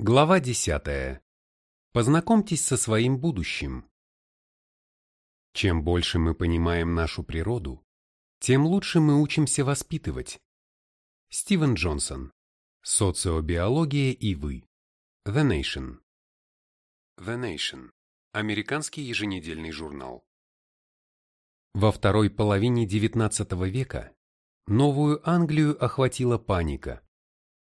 Глава 10. Познакомьтесь со своим будущим. Чем больше мы понимаем нашу природу, тем лучше мы учимся воспитывать. Стивен Джонсон. Социобиология и вы. The Nation. The Nation. Американский еженедельный журнал. Во второй половине XIX века Новую Англию охватила паника,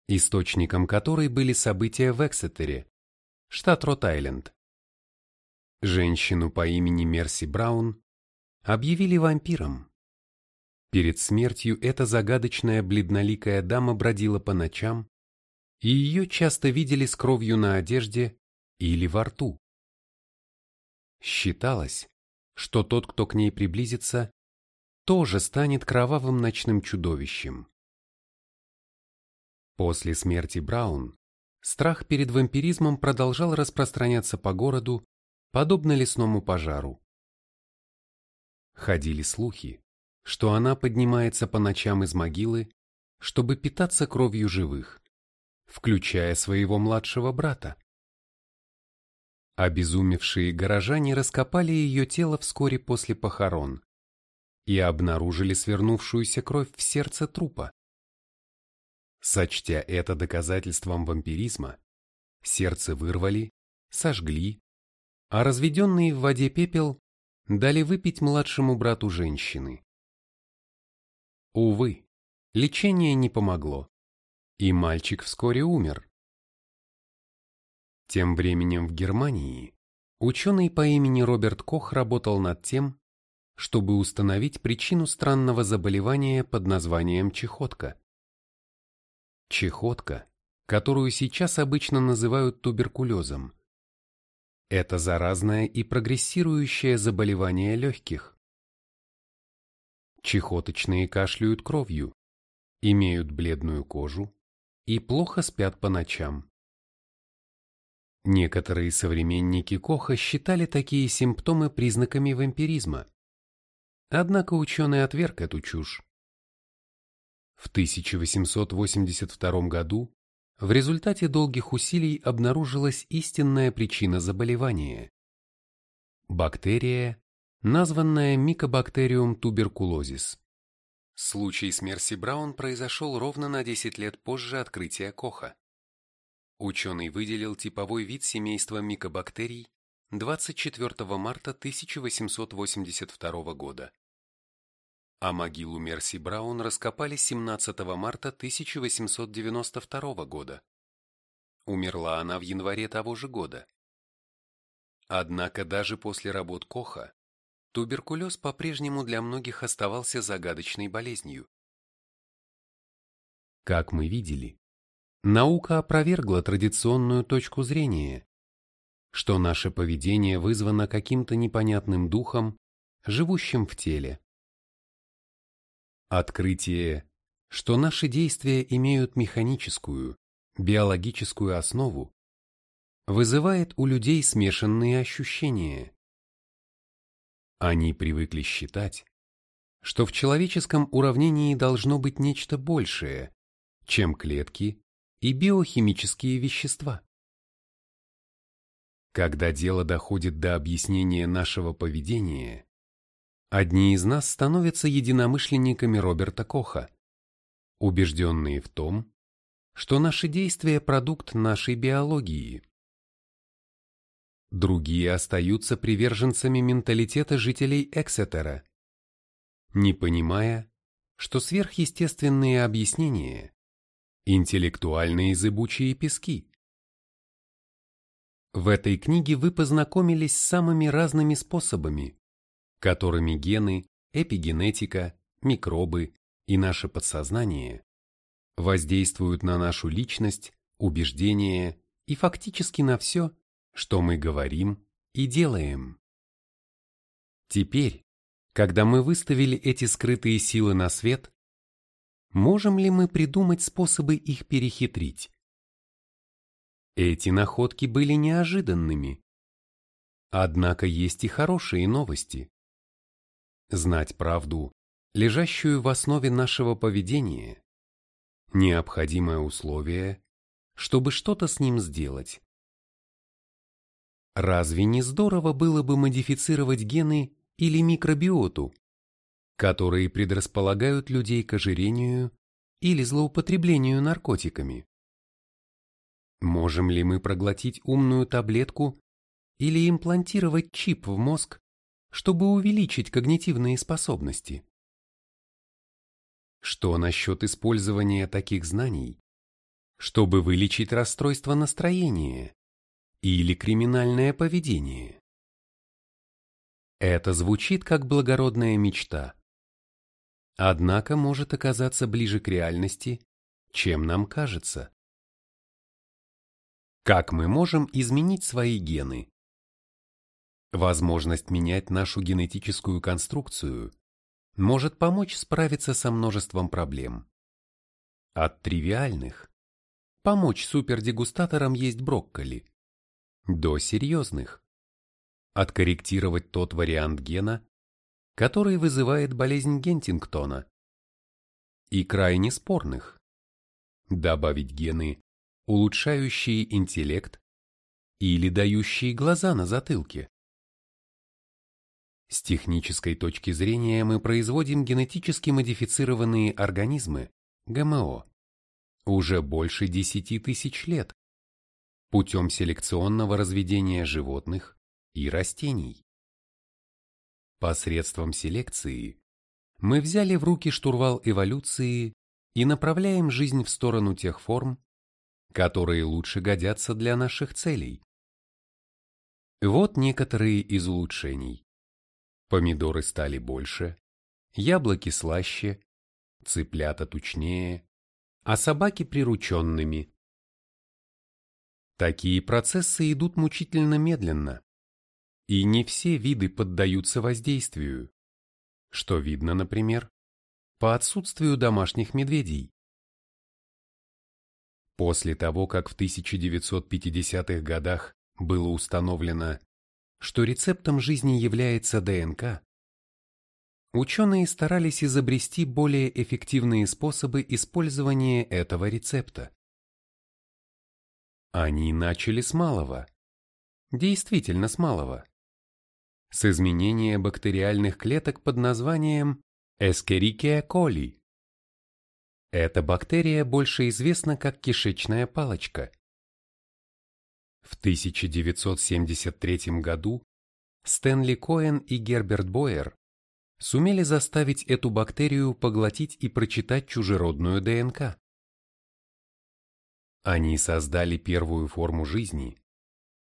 источником которой были события в Эксетере, штат Рот-Айленд. Женщину по имени Мерси Браун объявили вампиром. Перед смертью эта загадочная бледноликая дама бродила по ночам, и ее часто видели с кровью на одежде или во рту. Считалось, что тот, кто к ней приблизится, тоже станет кровавым ночным чудовищем. После смерти Браун страх перед вампиризмом продолжал распространяться по городу, подобно лесному пожару. Ходили слухи, что она поднимается по ночам из могилы, чтобы питаться кровью живых, включая своего младшего брата. Обезумевшие горожане раскопали ее тело вскоре после похорон и обнаружили свернувшуюся кровь в сердце трупа. Сочтя это доказательством вампиризма, сердце вырвали, сожгли, а разведенный в воде пепел дали выпить младшему брату женщины. Увы, лечение не помогло, и мальчик вскоре умер. Тем временем в Германии ученый по имени Роберт Кох работал над тем, чтобы установить причину странного заболевания под названием чехотка. Чехотка, которую сейчас обычно называют туберкулезом. Это заразное и прогрессирующее заболевание легких. Чехоточные кашляют кровью, имеют бледную кожу и плохо спят по ночам. Некоторые современники Коха считали такие симптомы признаками вампиризма. Однако ученый отверг эту чушь. В 1882 году в результате долгих усилий обнаружилась истинная причина заболевания. Бактерия, названная микобактериум туберкулозис. Случай с Мерси Браун произошел ровно на 10 лет позже открытия Коха. Ученый выделил типовой вид семейства микобактерий 24 марта 1882 года а могилу Мерси Браун раскопали 17 марта 1892 года. Умерла она в январе того же года. Однако даже после работ Коха туберкулез по-прежнему для многих оставался загадочной болезнью. Как мы видели, наука опровергла традиционную точку зрения, что наше поведение вызвано каким-то непонятным духом, живущим в теле. Открытие, что наши действия имеют механическую, биологическую основу, вызывает у людей смешанные ощущения. Они привыкли считать, что в человеческом уравнении должно быть нечто большее, чем клетки и биохимические вещества. Когда дело доходит до объяснения нашего поведения, Одни из нас становятся единомышленниками Роберта Коха, убежденные в том, что наши действия – продукт нашей биологии. Другие остаются приверженцами менталитета жителей Эксетера, не понимая, что сверхъестественные объяснения – интеллектуальные зыбучие пески. В этой книге вы познакомились с самыми разными способами, которыми гены, эпигенетика, микробы и наше подсознание воздействуют на нашу личность, убеждения и фактически на все, что мы говорим и делаем. Теперь, когда мы выставили эти скрытые силы на свет, можем ли мы придумать способы их перехитрить? Эти находки были неожиданными. Однако есть и хорошие новости. Знать правду, лежащую в основе нашего поведения, необходимое условие, чтобы что-то с ним сделать. Разве не здорово было бы модифицировать гены или микробиоту, которые предрасполагают людей к ожирению или злоупотреблению наркотиками? Можем ли мы проглотить умную таблетку или имплантировать чип в мозг, чтобы увеличить когнитивные способности? Что насчет использования таких знаний, чтобы вылечить расстройство настроения или криминальное поведение. Это звучит как благородная мечта. Однако может оказаться ближе к реальности, чем нам кажется. Как мы можем изменить свои гены? Возможность менять нашу генетическую конструкцию может помочь справиться со множеством проблем. От тривиальных – помочь супердегустаторам есть брокколи – до серьезных. Откорректировать тот вариант гена, который вызывает болезнь Гентингтона, и крайне спорных. Добавить гены, улучшающие интеллект или дающие глаза на затылке. С технической точки зрения мы производим генетически модифицированные организмы, ГМО, уже больше 10 тысяч лет путем селекционного разведения животных и растений. Посредством селекции мы взяли в руки штурвал эволюции и направляем жизнь в сторону тех форм, которые лучше годятся для наших целей. Вот некоторые из улучшений. Помидоры стали больше, яблоки слаще, цыплята тучнее, а собаки прирученными. Такие процессы идут мучительно медленно, и не все виды поддаются воздействию, что видно, например, по отсутствию домашних медведей. После того, как в 1950-х годах было установлено, что рецептом жизни является ДНК, ученые старались изобрести более эффективные способы использования этого рецепта. Они начали с малого. Действительно с малого. С изменения бактериальных клеток под названием Escherichia coli. Эта бактерия больше известна как кишечная палочка. В 1973 году Стэнли Коэн и Герберт Бойер сумели заставить эту бактерию поглотить и прочитать чужеродную ДНК. Они создали первую форму жизни,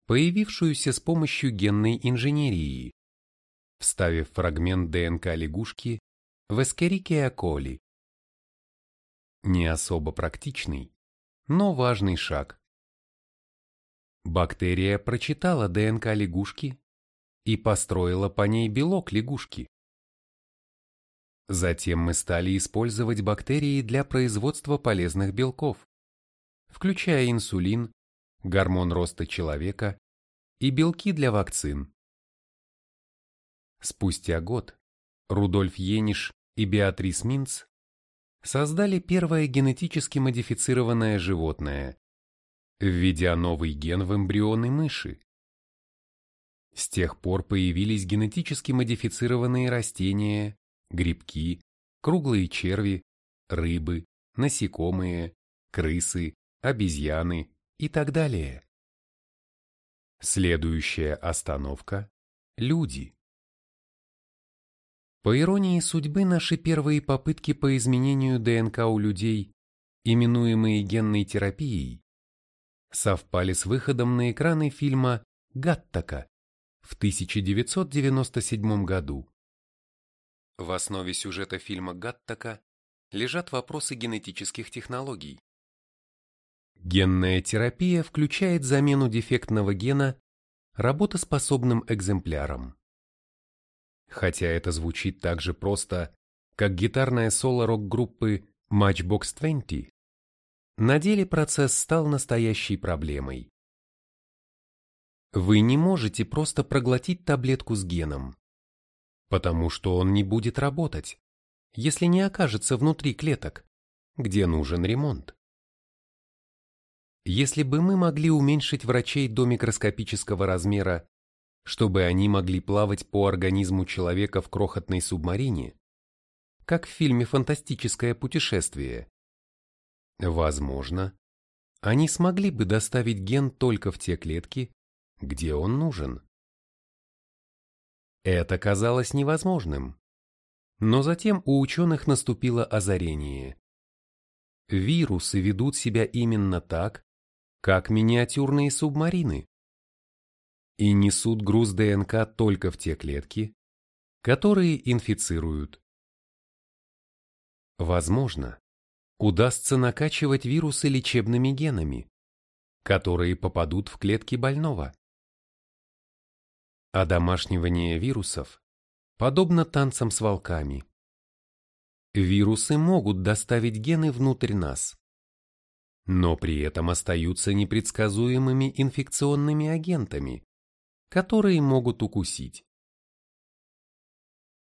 появившуюся с помощью генной инженерии, вставив фрагмент ДНК лягушки в Эскерикеа коли. Не особо практичный, но важный шаг. Бактерия прочитала ДНК лягушки и построила по ней белок лягушки. Затем мы стали использовать бактерии для производства полезных белков включая инсулин, гормон роста человека и белки для вакцин. Спустя год Рудольф Ениш и Беатрис Минц создали первое генетически модифицированное животное, введя новый ген в эмбрионы мыши. С тех пор появились генетически модифицированные растения, грибки, круглые черви, рыбы, насекомые, крысы, обезьяны и так далее. Следующая остановка – люди. По иронии судьбы, наши первые попытки по изменению ДНК у людей, именуемые генной терапией, совпали с выходом на экраны фильма «Гаттака» в 1997 году. В основе сюжета фильма «Гаттака» лежат вопросы генетических технологий. Генная терапия включает замену дефектного гена работоспособным экземпляром. Хотя это звучит так же просто, как гитарное соло рок-группы Matchbox 20, на деле процесс стал настоящей проблемой. Вы не можете просто проглотить таблетку с геном, потому что он не будет работать, если не окажется внутри клеток, где нужен ремонт. Если бы мы могли уменьшить врачей до микроскопического размера, чтобы они могли плавать по организму человека в крохотной субмарине, как в фильме «Фантастическое путешествие», возможно, они смогли бы доставить ген только в те клетки, где он нужен. Это казалось невозможным. Но затем у ученых наступило озарение. Вирусы ведут себя именно так, как миниатюрные субмарины, и несут груз ДНК только в те клетки, которые инфицируют. Возможно, удастся накачивать вирусы лечебными генами, которые попадут в клетки больного. Одомашнивание вирусов подобно танцам с волками. Вирусы могут доставить гены внутрь нас, но при этом остаются непредсказуемыми инфекционными агентами, которые могут укусить.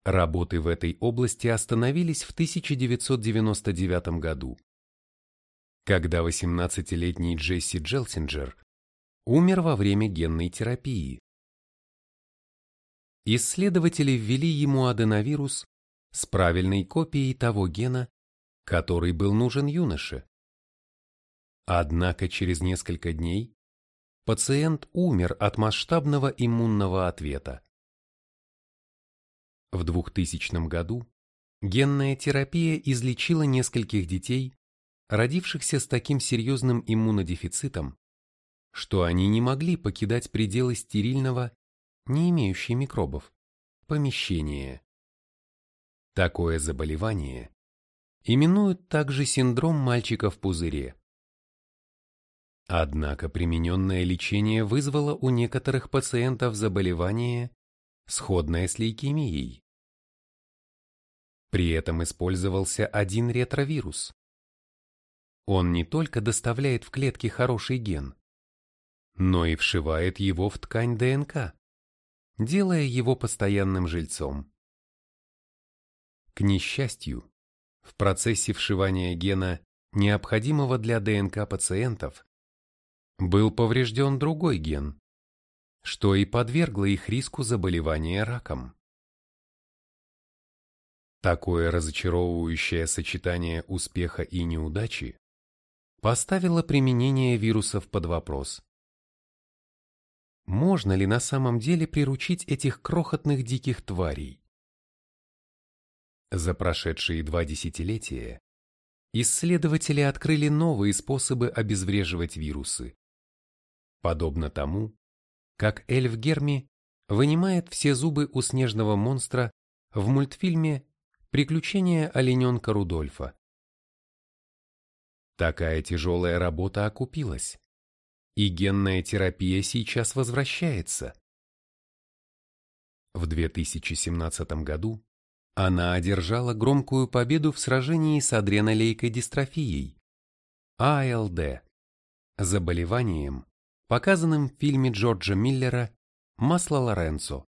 Работы в этой области остановились в 1999 году, когда 18-летний Джесси Джелсинджер умер во время генной терапии. Исследователи ввели ему аденовирус с правильной копией того гена, который был нужен юноше. Однако через несколько дней пациент умер от масштабного иммунного ответа. В 2000 году генная терапия излечила нескольких детей, родившихся с таким серьезным иммунодефицитом, что они не могли покидать пределы стерильного не имеющие микробов, помещение. Такое заболевание именуют также синдром мальчика в пузыре. Однако примененное лечение вызвало у некоторых пациентов заболевание, сходное с лейкемией. При этом использовался один ретровирус. Он не только доставляет в клетки хороший ген, но и вшивает его в ткань ДНК делая его постоянным жильцом. К несчастью, в процессе вшивания гена, необходимого для ДНК пациентов, был поврежден другой ген, что и подвергло их риску заболевания раком. Такое разочаровывающее сочетание успеха и неудачи поставило применение вирусов под вопрос. Можно ли на самом деле приручить этих крохотных диких тварей? За прошедшие два десятилетия исследователи открыли новые способы обезвреживать вирусы. Подобно тому, как эльф Герми вынимает все зубы у снежного монстра в мультфильме «Приключения олененка Рудольфа». Такая тяжелая работа окупилась и генная терапия сейчас возвращается. В 2017 году она одержала громкую победу в сражении с адренолейкодистрофией, АЛД, заболеванием, показанным в фильме Джорджа Миллера «Масло Лоренцо».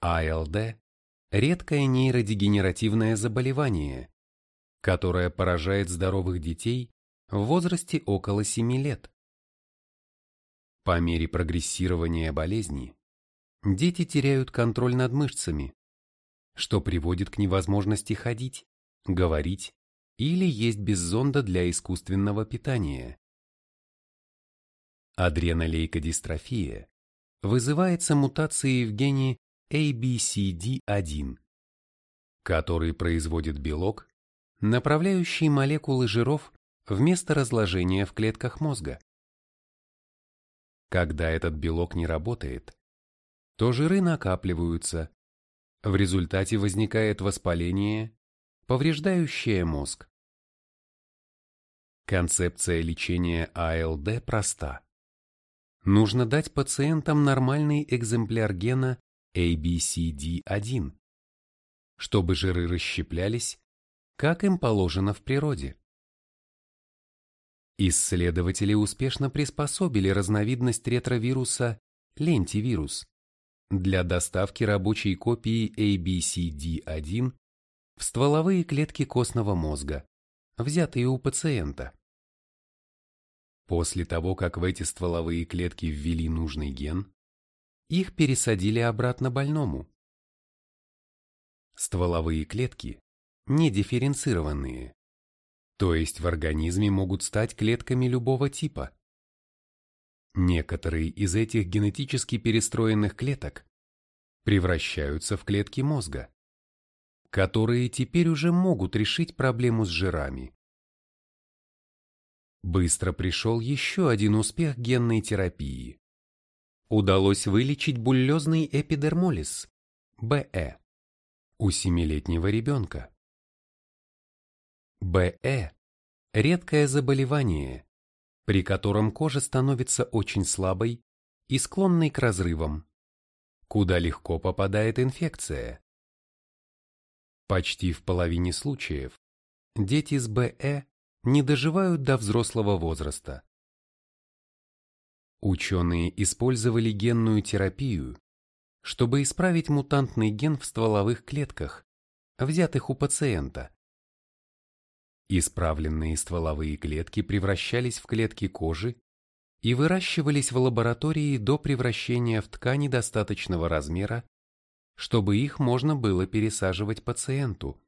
АЛД – редкое нейродегенеративное заболевание, которое поражает здоровых детей в возрасте около 7 лет. По мере прогрессирования болезни дети теряют контроль над мышцами, что приводит к невозможности ходить, говорить или есть без зонда для искусственного питания. Адренолейкодистрофия вызывается мутацией в гене ABCD1, который производит белок, направляющий молекулы жиров вместо разложения в клетках мозга. Когда этот белок не работает, то жиры накапливаются. В результате возникает воспаление, повреждающее мозг. Концепция лечения АЛД проста. Нужно дать пациентам нормальный экземпляр гена ABCD1, чтобы жиры расщеплялись, как им положено в природе. Исследователи успешно приспособили разновидность ретровируса лентивирус для доставки рабочей копии ABCD1 в стволовые клетки костного мозга, взятые у пациента. После того, как в эти стволовые клетки ввели нужный ген, их пересадили обратно больному. Стволовые клетки не дифференцированные, то есть в организме могут стать клетками любого типа. Некоторые из этих генетически перестроенных клеток превращаются в клетки мозга, которые теперь уже могут решить проблему с жирами. Быстро пришел еще один успех генной терапии. Удалось вылечить буллезный эпидермолиз, БЭ, у семилетнего ребенка. БЭ – редкое заболевание, при котором кожа становится очень слабой и склонной к разрывам, куда легко попадает инфекция. Почти в половине случаев дети с БЭ не доживают до взрослого возраста. Ученые использовали генную терапию, чтобы исправить мутантный ген в стволовых клетках, взятых у пациента. Исправленные стволовые клетки превращались в клетки кожи и выращивались в лаборатории до превращения в ткани достаточного размера, чтобы их можно было пересаживать пациенту.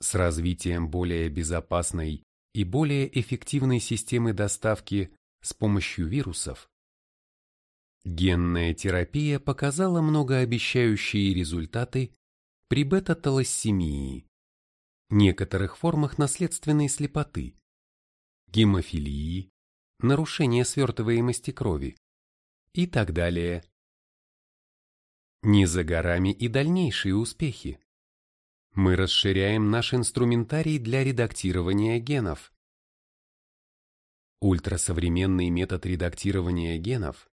С развитием более безопасной и более эффективной системы доставки с помощью вирусов, генная терапия показала многообещающие результаты при бета-талассемии, некоторых формах наследственной слепоты, гемофилии, нарушения свертываемости крови и так далее. Не за горами и дальнейшие успехи. Мы расширяем наш инструментарий для редактирования генов. Ультрасовременный метод редактирования генов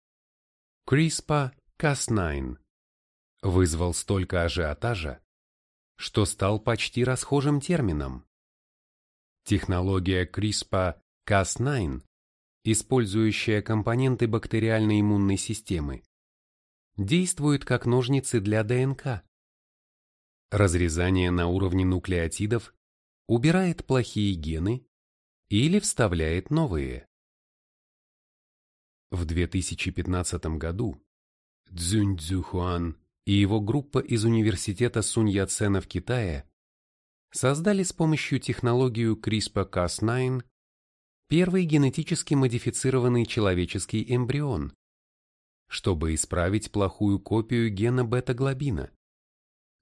CRISPR-Cas9 вызвал столько ажиотажа, что стал почти расхожим термином. Технология CRISPR-Cas9, использующая компоненты бактериальной иммунной системы, действует как ножницы для ДНК. Разрезание на уровне нуклеотидов убирает плохие гены или вставляет новые. В 2015 году Цзюнь Цзюхуан и его группа из университета Сунь Яцена в Китае создали с помощью технологию CRISPR-Cas9 первый генетически модифицированный человеческий эмбрион, чтобы исправить плохую копию гена бета-глобина,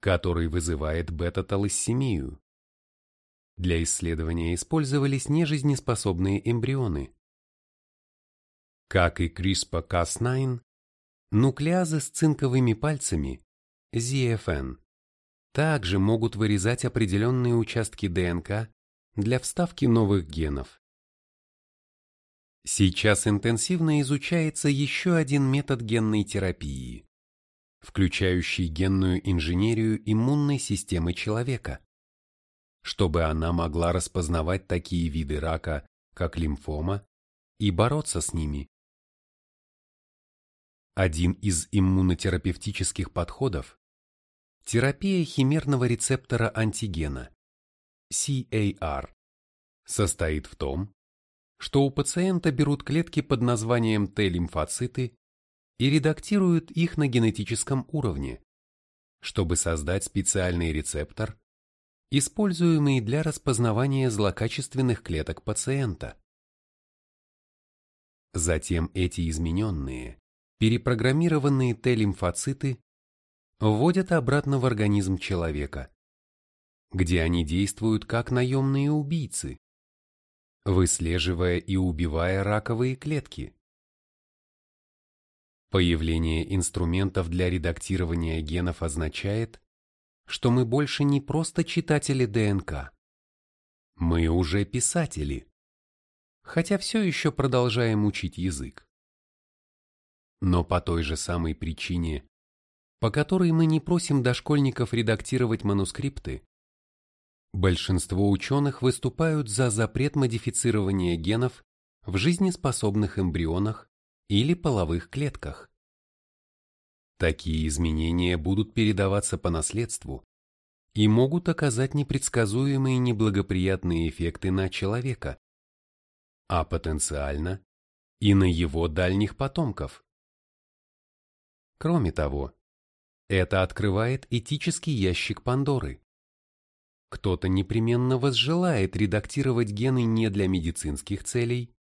который вызывает бета-талассемию. Для исследования использовались нежизнеспособные эмбрионы. Как и CRISPR-Cas9, Нуклеазы с цинковыми пальцами, ZFN, также могут вырезать определенные участки ДНК для вставки новых генов. Сейчас интенсивно изучается еще один метод генной терапии, включающий генную инженерию иммунной системы человека, чтобы она могла распознавать такие виды рака, как лимфома, и бороться с ними. Один из иммунотерапевтических подходов – терапия химерного рецептора антигена, CAR, состоит в том, что у пациента берут клетки под названием Т-лимфоциты и редактируют их на генетическом уровне, чтобы создать специальный рецептор, используемый для распознавания злокачественных клеток пациента. Затем эти измененные, перепрограммированные Т-лимфоциты вводят обратно в организм человека, где они действуют как наемные убийцы, выслеживая и убивая раковые клетки. Появление инструментов для редактирования генов означает, что мы больше не просто читатели ДНК. Мы уже писатели, хотя все еще продолжаем учить язык. Но по той же самой причине, по которой мы не просим дошкольников редактировать манускрипты, большинство ученых выступают за запрет модифицирования генов в жизнеспособных эмбрионах или половых клетках. Такие изменения будут передаваться по наследству и могут оказать непредсказуемые неблагоприятные эффекты на человека, а потенциально и на его дальних потомков. Кроме того, это открывает этический ящик Пандоры. Кто-то непременно возжелает редактировать гены не для медицинских целей,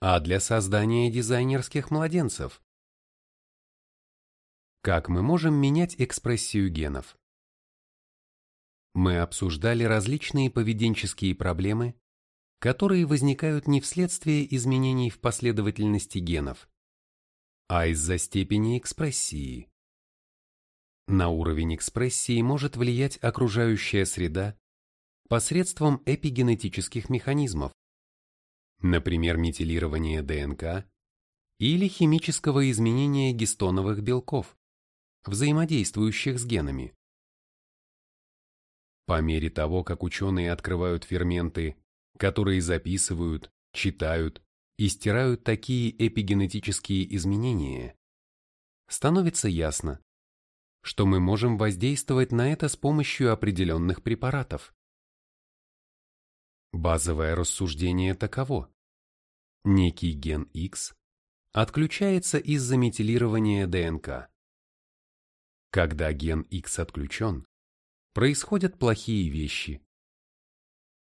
а для создания дизайнерских младенцев. Как мы можем менять экспрессию генов? Мы обсуждали различные поведенческие проблемы, которые возникают не вследствие изменений в последовательности генов, а из-за степени экспрессии. На уровень экспрессии может влиять окружающая среда посредством эпигенетических механизмов, например, метилирование ДНК или химического изменения гистоновых белков, взаимодействующих с генами. По мере того, как ученые открывают ферменты, которые записывают, читают и стирают такие эпигенетические изменения, становится ясно, что мы можем воздействовать на это с помощью определенных препаратов. Базовое рассуждение таково. Некий ген X отключается из-за метилирования ДНК. Когда ген X отключен, происходят плохие вещи.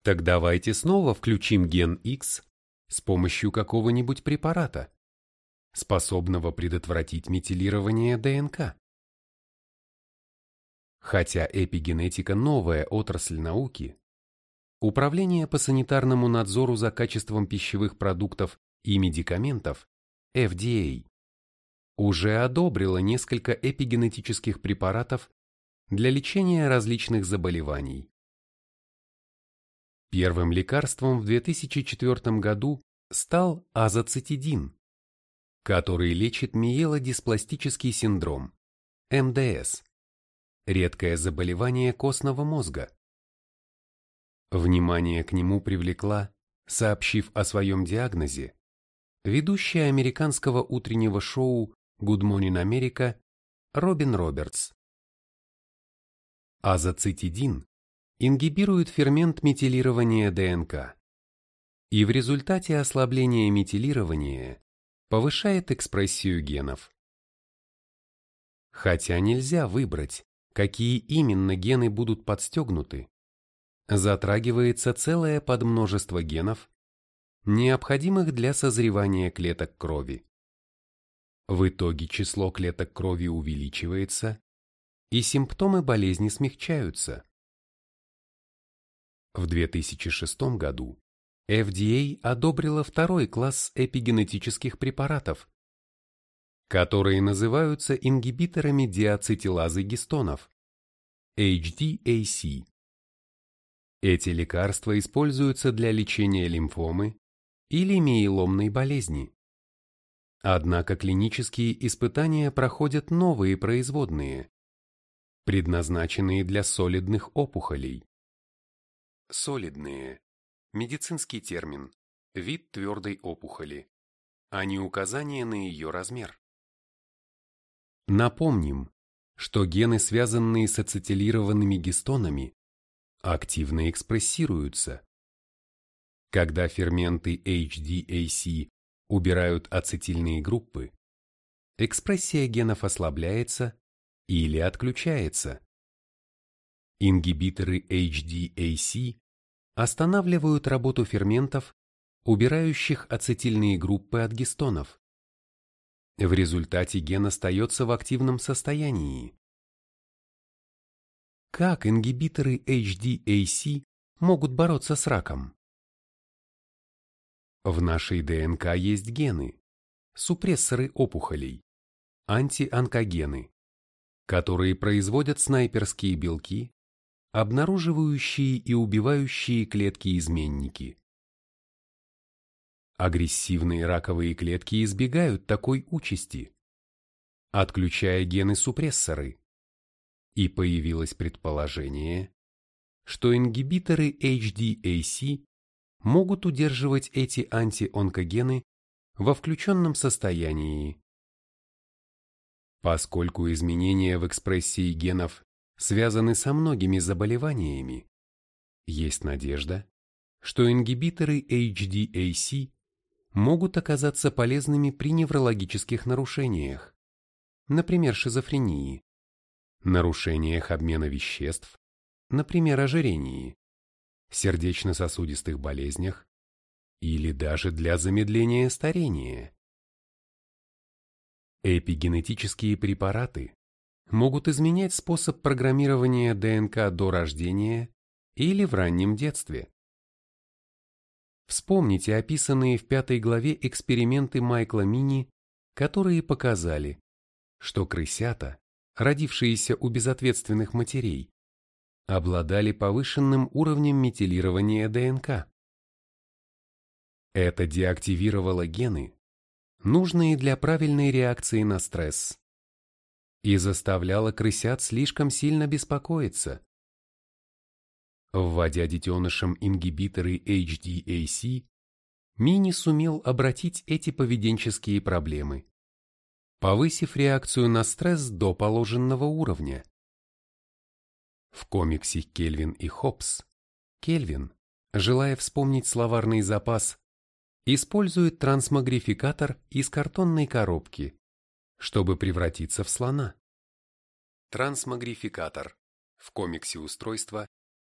Так давайте снова включим ген X с помощью какого-нибудь препарата, способного предотвратить метилирование ДНК. Хотя эпигенетика – новая отрасль науки, Управление по санитарному надзору за качеством пищевых продуктов и медикаментов FDA уже одобрило несколько эпигенетических препаратов для лечения различных заболеваний. Первым лекарством в 2004 году стал азоцитидин, который лечит миелодиспластический синдром, МДС, редкое заболевание костного мозга. Внимание к нему привлекла, сообщив о своем диагнозе, ведущая американского утреннего шоу Good Morning America Робин Робертс. Азоцитидин ингибирует фермент метилирования ДНК и в результате ослабления метилирования повышает экспрессию генов. Хотя нельзя выбрать, какие именно гены будут подстегнуты, затрагивается целое подмножество генов, необходимых для созревания клеток крови. В итоге число клеток крови увеличивается, и симптомы болезни смягчаются. В 2006 году FDA одобрила второй класс эпигенетических препаратов, которые называются ингибиторами диацетилазы гистонов, HDAC. Эти лекарства используются для лечения лимфомы или миеломной болезни. Однако клинические испытания проходят новые производные, предназначенные для солидных опухолей. Солидные – медицинский термин, вид твердой опухоли, а не указание на ее размер. Напомним, что гены, связанные с ацетилированными гистонами, активно экспрессируются. Когда ферменты HDAC убирают ацетильные группы, экспрессия генов ослабляется или отключается. Ингибиторы HDAC останавливают работу ферментов, убирающих ацетильные группы от гистонов. В результате ген остается в активном состоянии. Как ингибиторы HDAC могут бороться с раком? В нашей ДНК есть гены, супрессоры опухолей, антионкогены, которые производят снайперские белки, обнаруживающие и убивающие клетки-изменники. Агрессивные раковые клетки избегают такой участи, отключая гены-супрессоры, и появилось предположение, что ингибиторы HDAC могут удерживать эти антионкогены во включенном состоянии. Поскольку изменения в экспрессии генов связаны со многими заболеваниями, есть надежда, что ингибиторы HDAC могут оказаться полезными при неврологических нарушениях, например, шизофрении, нарушениях обмена веществ, например, ожирении, сердечно-сосудистых болезнях или даже для замедления старения. Эпигенетические препараты могут изменять способ программирования ДНК до рождения или в раннем детстве. Вспомните описанные в пятой главе эксперименты Майкла Мини, которые показали, что крысята, родившиеся у безответственных матерей, обладали повышенным уровнем метилирования ДНК. Это деактивировало гены, нужные для правильной реакции на стресс, и заставляло крысят слишком сильно беспокоиться. Вводя детенышам ингибиторы HDAC, Мини сумел обратить эти поведенческие проблемы, повысив реакцию на стресс до положенного уровня. В комиксе «Кельвин и Хопс» Кельвин, желая вспомнить словарный запас, использует трансмагрификатор из картонной коробки, чтобы превратиться в слона. Трансмагрификатор в комиксе устройство,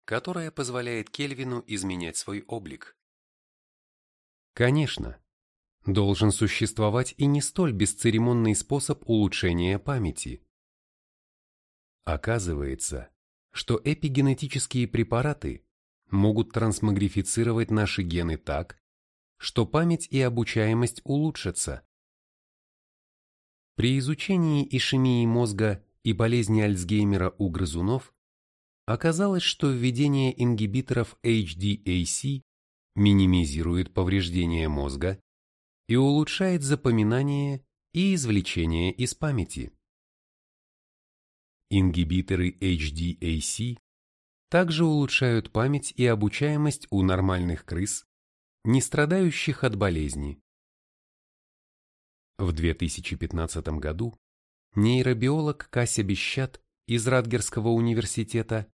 которое позволяет Кельвину изменять свой облик. Конечно, должен существовать и не столь бесцеремонный способ улучшения памяти. Оказывается, что эпигенетические препараты могут трансмагрифицировать наши гены так, что память и обучаемость улучшатся. При изучении ишемии мозга и болезни Альцгеймера у грызунов оказалось, что введение ингибиторов HDAC минимизирует повреждения мозга и улучшает запоминание и извлечение из памяти. Ингибиторы HDAC также улучшают память и обучаемость у нормальных крыс, не страдающих от болезни. В 2015 году нейробиолог Кася Бещат из Радгерского университета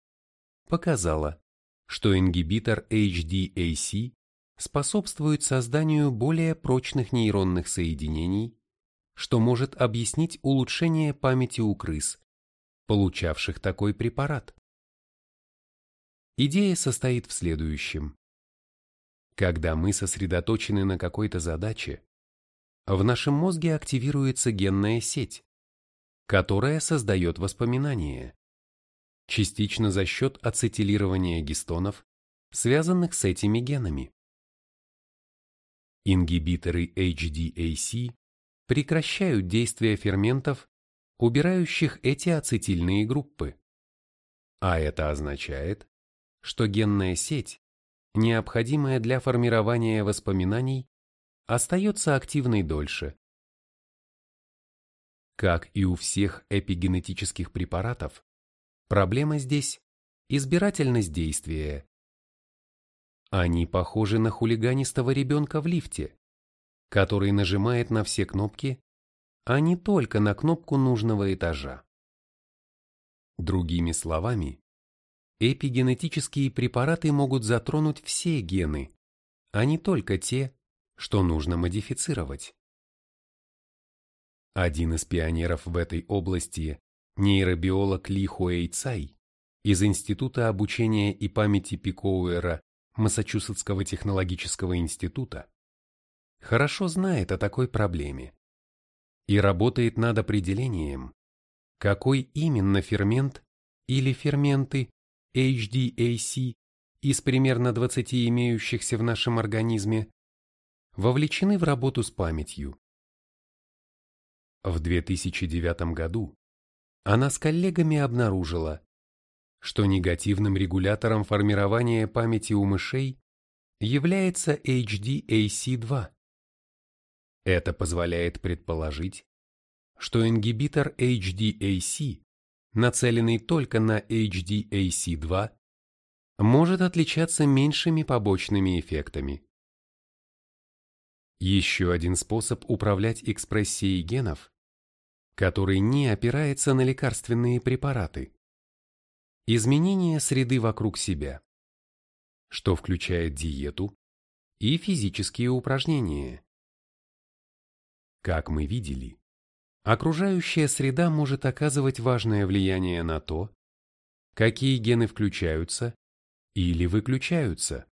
показала, что ингибитор HDAC способствует созданию более прочных нейронных соединений, что может объяснить улучшение памяти у крыс, получавших такой препарат. Идея состоит в следующем. Когда мы сосредоточены на какой-то задаче, в нашем мозге активируется генная сеть, которая создает воспоминания, частично за счет ацетилирования гистонов, связанных с этими генами. Ингибиторы HDAC прекращают действие ферментов, убирающих эти ацетильные группы. А это означает, что генная сеть, необходимая для формирования воспоминаний, остается активной дольше. Как и у всех эпигенетических препаратов, проблема здесь – избирательность действия. Они похожи на хулиганистого ребенка в лифте, который нажимает на все кнопки, а не только на кнопку нужного этажа. Другими словами, эпигенетические препараты могут затронуть все гены, а не только те, что нужно модифицировать. Один из пионеров в этой области, нейробиолог Ли Хуэй Цай из Института обучения и памяти Пикоуэра Массачусетского технологического института, хорошо знает о такой проблеме и работает над определением, какой именно фермент или ферменты HDAC из примерно 20 имеющихся в нашем организме вовлечены в работу с памятью. В 2009 году она с коллегами обнаружила, что негативным регулятором формирования памяти у мышей является HDAC2. Это позволяет предположить, что ингибитор HDAC, нацеленный только на HDAC2, может отличаться меньшими побочными эффектами. Еще один способ управлять экспрессией генов, который не опирается на лекарственные препараты. Изменение среды вокруг себя, что включает диету и физические упражнения. Как мы видели, окружающая среда может оказывать важное влияние на то, какие гены включаются или выключаются.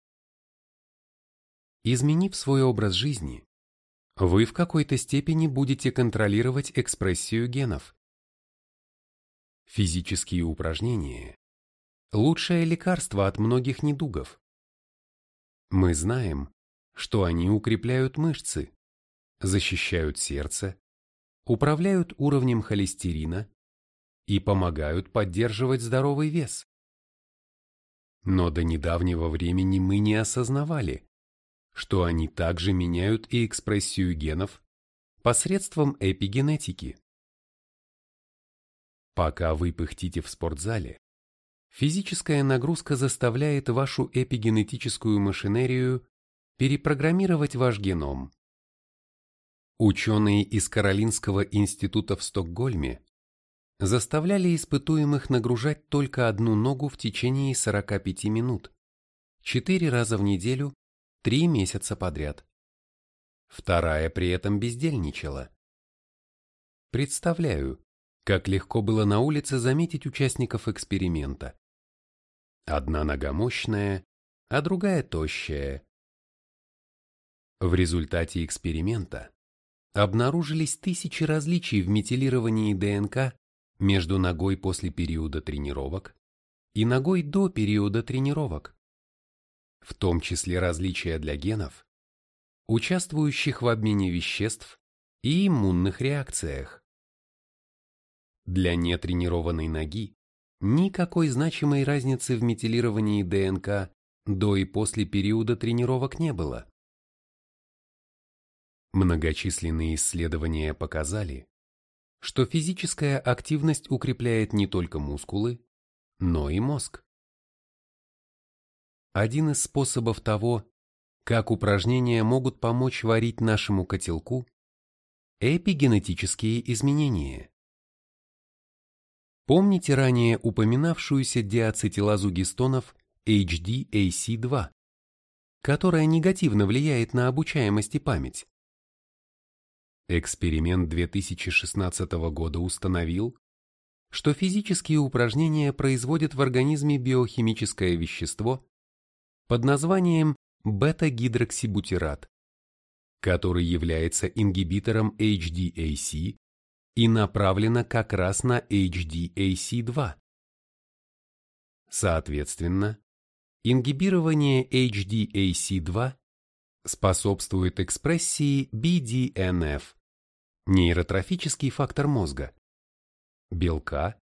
Изменив свой образ жизни, вы в какой-то степени будете контролировать экспрессию генов. Физические упражнения – лучшее лекарство от многих недугов. Мы знаем, что они укрепляют мышцы, защищают сердце, управляют уровнем холестерина и помогают поддерживать здоровый вес. Но до недавнего времени мы не осознавали, что они также меняют и экспрессию генов посредством эпигенетики. Пока вы пыхтите в спортзале, физическая нагрузка заставляет вашу эпигенетическую машинерию перепрограммировать ваш геном. Ученые из Каролинского института в Стокгольме заставляли испытуемых нагружать только одну ногу в течение 45 минут, 4 раза в неделю, 3 месяца подряд. Вторая при этом бездельничала. Представляю, как легко было на улице заметить участников эксперимента. Одна нога мощная, а другая тощая. В результате эксперимента обнаружились тысячи различий в метилировании ДНК между ногой после периода тренировок и ногой до периода тренировок, в том числе различия для генов, участвующих в обмене веществ и иммунных реакциях. Для нетренированной ноги никакой значимой разницы в метилировании ДНК до и после периода тренировок не было. Многочисленные исследования показали, что физическая активность укрепляет не только мускулы, но и мозг. Один из способов того, как упражнения могут помочь варить нашему котелку – эпигенетические изменения. Помните ранее упоминавшуюся диацетилазу гистонов HDAC2, которая негативно влияет на обучаемость и память? Эксперимент 2016 года установил, что физические упражнения производят в организме биохимическое вещество под названием бета-гидроксибутират, который является ингибитором HDAC и направлено как раз на HDAC2. Соответственно, ингибирование HDAC2 способствует экспрессии BDNF, нейротрофический фактор мозга, белка,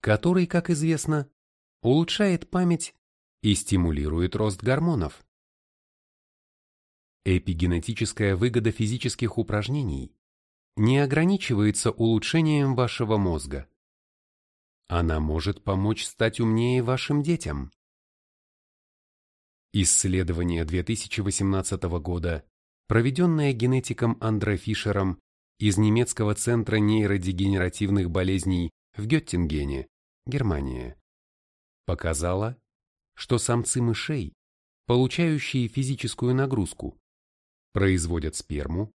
который, как известно, улучшает память и стимулирует рост гормонов. Эпигенетическая выгода физических упражнений не ограничивается улучшением вашего мозга. Она может помочь стать умнее вашим детям. Исследование 2018 года, проведенное генетиком Андре Фишером из немецкого центра нейродегенеративных болезней в Геттингене, Германия, показало, что самцы мышей, получающие физическую нагрузку, производят сперму,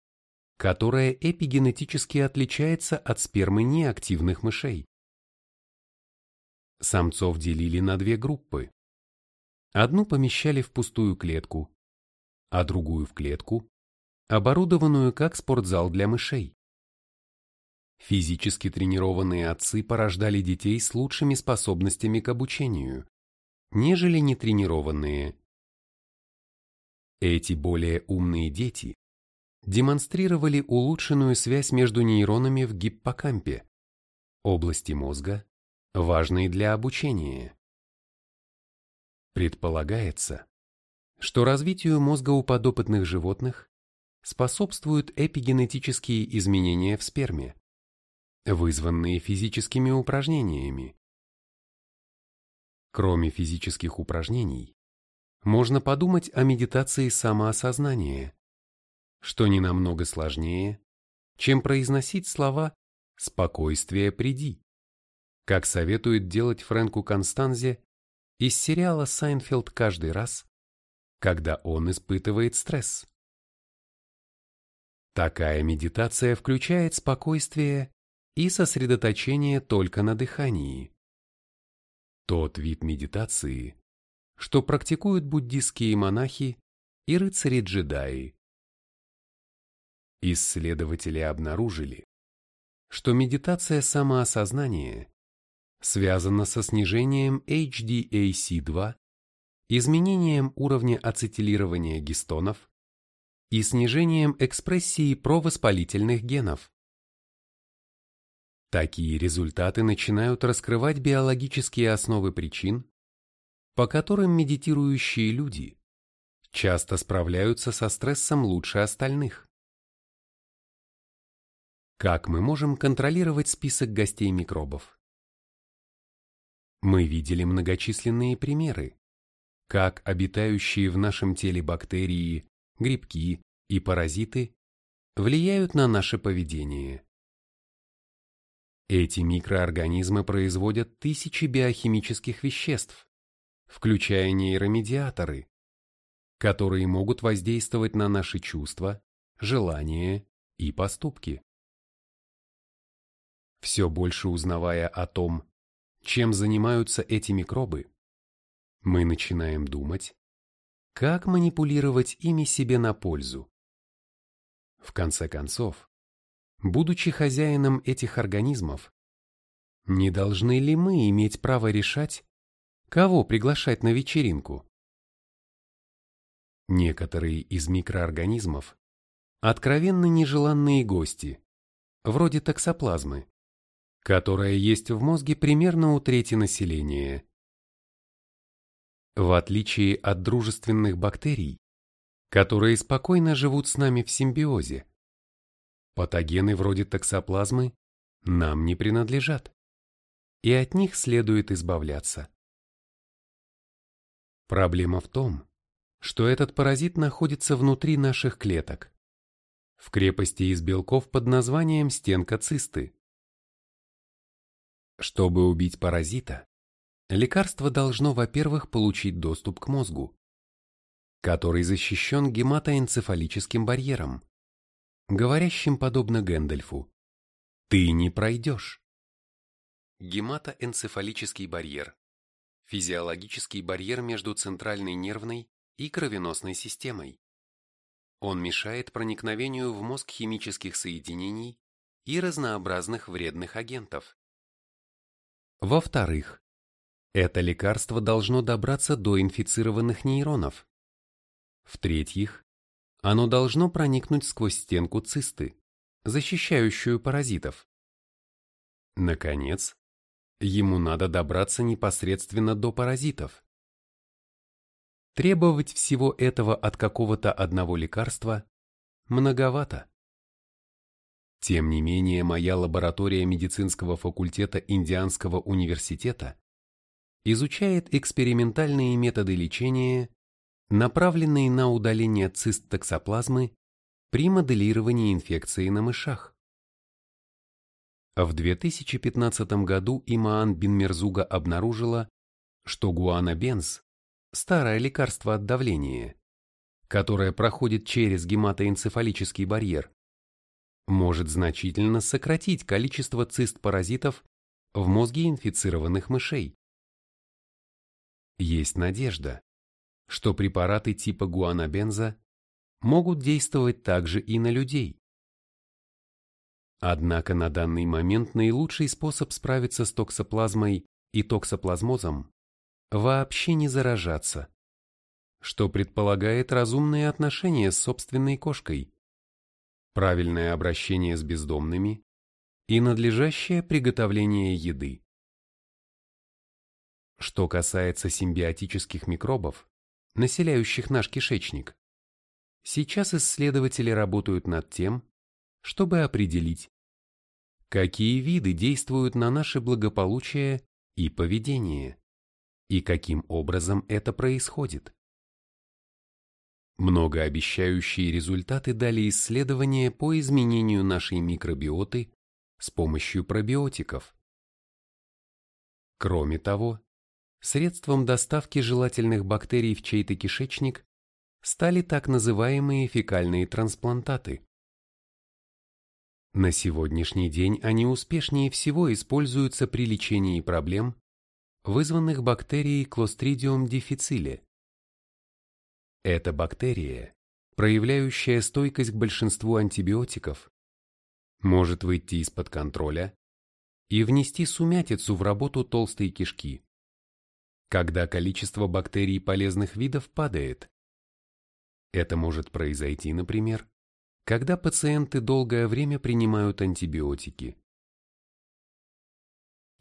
которая эпигенетически отличается от спермы неактивных мышей. Самцов делили на две группы. Одну помещали в пустую клетку, а другую в клетку, оборудованную как спортзал для мышей. Физически тренированные отцы порождали детей с лучшими способностями к обучению, нежели нетренированные. Эти более умные дети демонстрировали улучшенную связь между нейронами в гиппокампе, области мозга, важной для обучения. Предполагается, что развитию мозга у подопытных животных способствуют эпигенетические изменения в сперме, вызванные физическими упражнениями. Кроме физических упражнений, можно подумать о медитации самоосознания, что не намного сложнее, чем произносить слова «спокойствие приди», как советует делать Фрэнку Констанзе из сериала «Сайнфелд» каждый раз, когда он испытывает стресс. Такая медитация включает спокойствие и сосредоточение только на дыхании. Тот вид медитации, что практикуют буддистские монахи и рыцари-джедаи. Исследователи обнаружили, что медитация самоосознания связана со снижением HDAC2, изменением уровня ацетилирования гистонов и снижением экспрессии провоспалительных генов. Такие результаты начинают раскрывать биологические основы причин, по которым медитирующие люди часто справляются со стрессом лучше остальных. Как мы можем контролировать список гостей микробов? Мы видели многочисленные примеры, как обитающие в нашем теле бактерии, грибки и паразиты влияют на наше поведение. Эти микроорганизмы производят тысячи биохимических веществ, включая нейромедиаторы, которые могут воздействовать на наши чувства, желания и поступки. Все больше узнавая о том, чем занимаются эти микробы, мы начинаем думать, как манипулировать ими себе на пользу. В конце концов, будучи хозяином этих организмов, не должны ли мы иметь право решать, кого приглашать на вечеринку? Некоторые из микроорганизмов откровенно нежеланные гости, вроде токсоплазмы, которая есть в мозге примерно у трети населения. В отличие от дружественных бактерий, которые спокойно живут с нами в симбиозе, патогены вроде токсоплазмы нам не принадлежат, и от них следует избавляться. Проблема в том, что этот паразит находится внутри наших клеток, в крепости из белков под названием стенка цисты. Чтобы убить паразита, лекарство должно, во-первых, получить доступ к мозгу, который защищен гематоэнцефалическим барьером, говорящим подобно Гэндальфу «Ты не пройдешь». Гематоэнцефалический барьер – физиологический барьер между центральной нервной и кровеносной системой. Он мешает проникновению в мозг химических соединений и разнообразных вредных агентов. Во-вторых, это лекарство должно добраться до инфицированных нейронов. В-третьих, оно должно проникнуть сквозь стенку цисты, защищающую паразитов. Наконец, ему надо добраться непосредственно до паразитов. Требовать всего этого от какого-то одного лекарства многовато. Тем не менее, моя лаборатория медицинского факультета Индианского университета изучает экспериментальные методы лечения, направленные на удаление цист токсоплазмы при моделировании инфекции на мышах. В 2015 году Имаан Бинмерзуга обнаружила, что гуанобенз старое лекарство от давления, которое проходит через гематоэнцефалический барьер, может значительно сократить количество цист-паразитов в мозге инфицированных мышей. Есть надежда, что препараты типа гуанобенза могут действовать также и на людей. Однако на данный момент наилучший способ справиться с токсоплазмой и токсоплазмозом вообще не заражаться, что предполагает разумные отношения с собственной кошкой, правильное обращение с бездомными и надлежащее приготовление еды. Что касается симбиотических микробов, населяющих наш кишечник, сейчас исследователи работают над тем, чтобы определить, какие виды действуют на наше благополучие и поведение и каким образом это происходит. Многообещающие результаты дали исследования по изменению нашей микробиоты с помощью пробиотиков. Кроме того, средством доставки желательных бактерий в чей-то кишечник стали так называемые фекальные трансплантаты, На сегодняшний день они успешнее всего используются при лечении проблем, вызванных бактерией Clostridium difficile. Эта бактерия, проявляющая стойкость к большинству антибиотиков, может выйти из-под контроля и внести сумятицу в работу толстой кишки, когда количество бактерий полезных видов падает. Это может произойти, например, когда пациенты долгое время принимают антибиотики.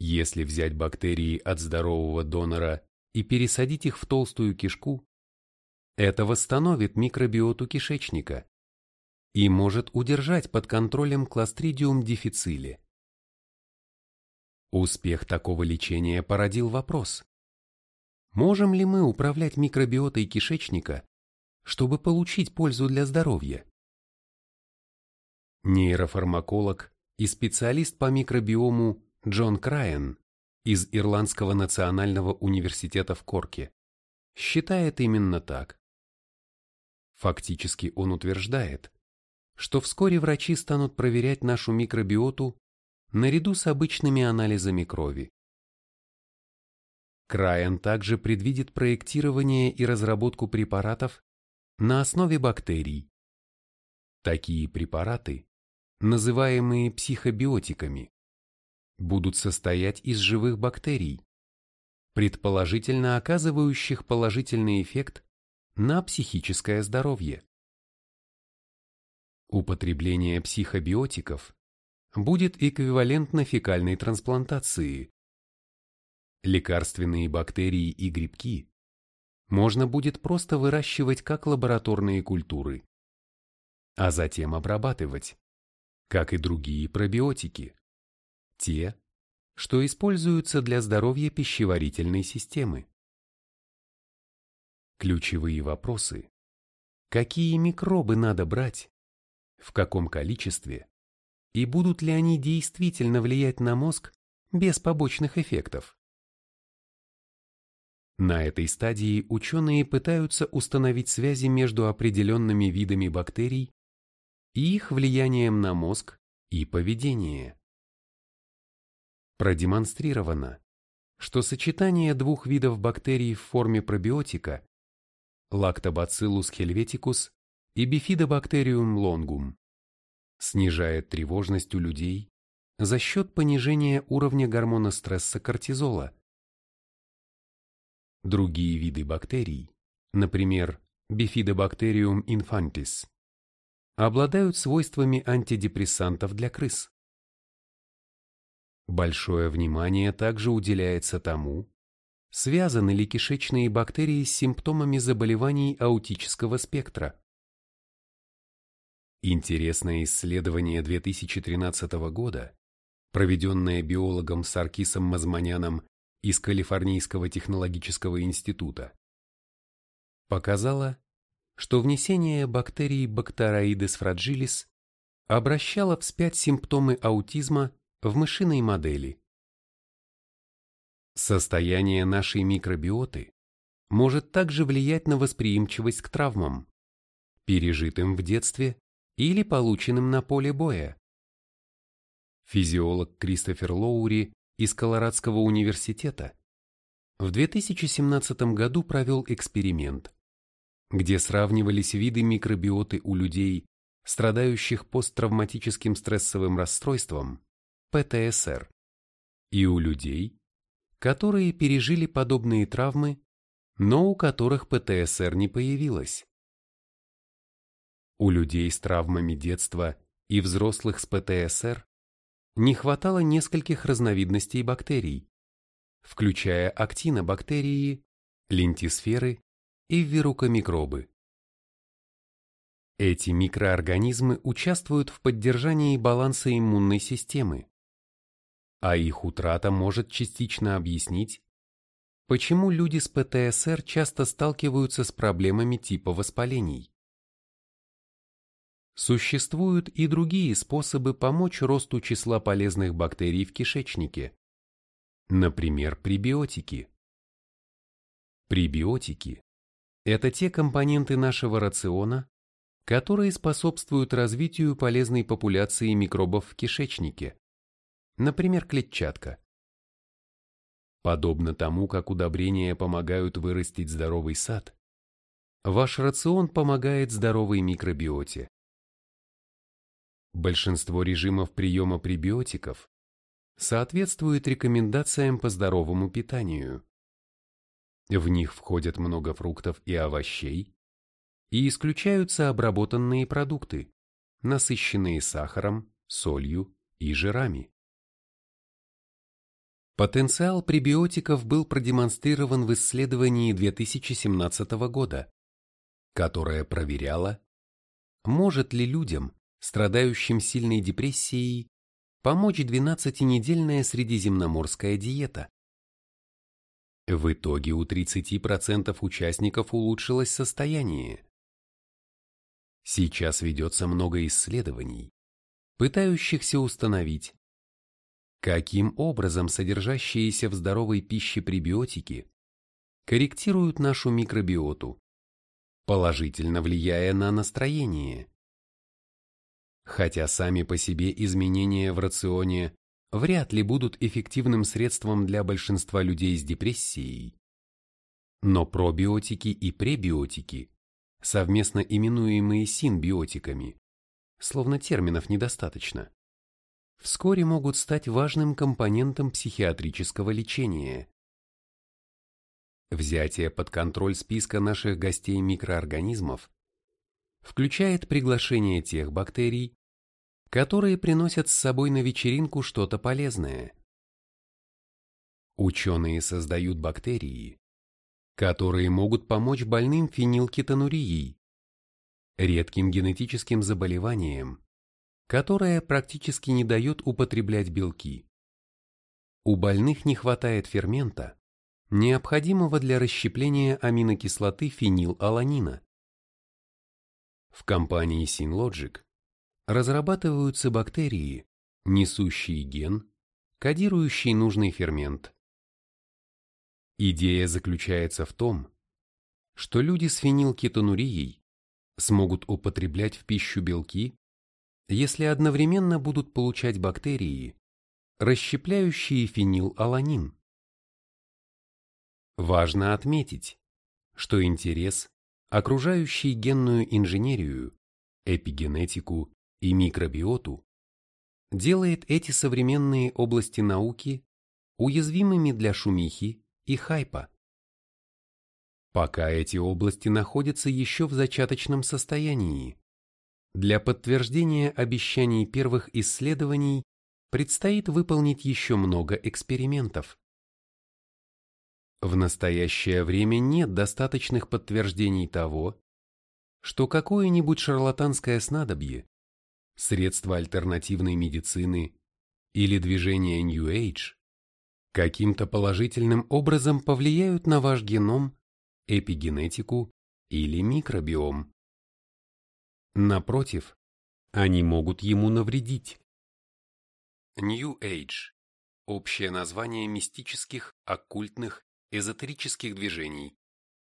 Если взять бактерии от здорового донора и пересадить их в толстую кишку, это восстановит микробиоту кишечника и может удержать под контролем Clostridium difficile. Успех такого лечения породил вопрос. Можем ли мы управлять микробиотой кишечника, чтобы получить пользу для здоровья? Нейрофармаколог и специалист по микробиому Джон Крайен из Ирландского национального университета в Корке считает именно так. Фактически он утверждает, что вскоре врачи станут проверять нашу микробиоту наряду с обычными анализами крови. Крайен также предвидит проектирование и разработку препаратов на основе бактерий. Такие препараты называемые психобиотиками, будут состоять из живых бактерий, предположительно оказывающих положительный эффект на психическое здоровье. Употребление психобиотиков будет эквивалентно фекальной трансплантации. Лекарственные бактерии и грибки можно будет просто выращивать как лабораторные культуры, а затем обрабатывать как и другие пробиотики. Те, что используются для здоровья пищеварительной системы. Ключевые вопросы. Какие микробы надо брать? В каком количестве? И будут ли они действительно влиять на мозг без побочных эффектов? На этой стадии ученые пытаются установить связи между определенными видами бактерий и их влиянием на мозг и поведение. Продемонстрировано, что сочетание двух видов бактерий в форме пробиотика Lactobacillus helveticus и Bifidobacterium longum снижает тревожность у людей за счет понижения уровня гормона стресса кортизола. Другие виды бактерий, например, Bifidobacterium infantis, обладают свойствами антидепрессантов для крыс. Большое внимание также уделяется тому, связаны ли кишечные бактерии с симптомами заболеваний аутического спектра. Интересное исследование 2013 года, проведенное биологом Саркисом Мазманяном из Калифорнийского технологического института, показало, что внесение бактерий Bacteroides fragilis обращало вспять симптомы аутизма в мышиной модели. Состояние нашей микробиоты может также влиять на восприимчивость к травмам, пережитым в детстве или полученным на поле боя. Физиолог Кристофер Лоури из Колорадского университета в 2017 году провел эксперимент, где сравнивались виды микробиоты у людей, страдающих посттравматическим стрессовым расстройством, ПТСР, и у людей, которые пережили подобные травмы, но у которых ПТСР не появилось. У людей с травмами детства и взрослых с ПТСР не хватало нескольких разновидностей бактерий, включая актинобактерии, лентисферы и вирукомикробы. Эти микроорганизмы участвуют в поддержании баланса иммунной системы, а их утрата может частично объяснить, почему люди с ПТСР часто сталкиваются с проблемами типа воспалений. Существуют и другие способы помочь росту числа полезных бактерий в кишечнике, например, пребиотики. Пребиотики это те компоненты нашего рациона, которые способствуют развитию полезной популяции микробов в кишечнике, например, клетчатка. Подобно тому, как удобрения помогают вырастить здоровый сад, ваш рацион помогает здоровой микробиоте. Большинство режимов приема пребиотиков соответствует рекомендациям по здоровому питанию. В них входят много фруктов и овощей, и исключаются обработанные продукты, насыщенные сахаром, солью и жирами. Потенциал пребиотиков был продемонстрирован в исследовании 2017 года, которое проверяло, может ли людям, страдающим сильной депрессией, помочь 12-недельная средиземноморская диета. В итоге у 30% участников улучшилось состояние. Сейчас ведется много исследований, пытающихся установить, каким образом содержащиеся в здоровой пище пребиотики корректируют нашу микробиоту, положительно влияя на настроение. Хотя сами по себе изменения в рационе вряд ли будут эффективным средством для большинства людей с депрессией, но пробиотики и пребиотики совместно именуемые синбиотиками, словно терминов недостаточно, вскоре могут стать важным компонентом психиатрического лечения. Взятие под контроль списка наших гостей микроорганизмов включает приглашение тех бактерий, которые приносят с собой на вечеринку что-то полезное. Ученые создают бактерии, которые могут помочь больным фенилкетонурией, редким генетическим заболеванием, которое практически не дает употреблять белки. У больных не хватает фермента, необходимого для расщепления аминокислоты фенилаланина. В компании SynLogic разрабатываются бактерии, несущие ген, кодирующий нужный фермент. Идея заключается в том, что люди с фенилкетонурией смогут употреблять в пищу белки, если одновременно будут получать бактерии, расщепляющие фенилаланин. Важно отметить, что интерес, окружающий генную инженерию, эпигенетику и микробиоту, делает эти современные области науки уязвимыми для шумихи и хайпа. Пока эти области находятся еще в зачаточном состоянии, для подтверждения обещаний первых исследований предстоит выполнить еще много экспериментов. В настоящее время нет достаточных подтверждений того, что какое-нибудь шарлатанское снадобье, средство альтернативной медицины или движение New Age каким-то положительным образом повлияют на ваш геном, эпигенетику или микробиом. Напротив, они могут ему навредить. New Age – общее название мистических, оккультных, эзотерических движений,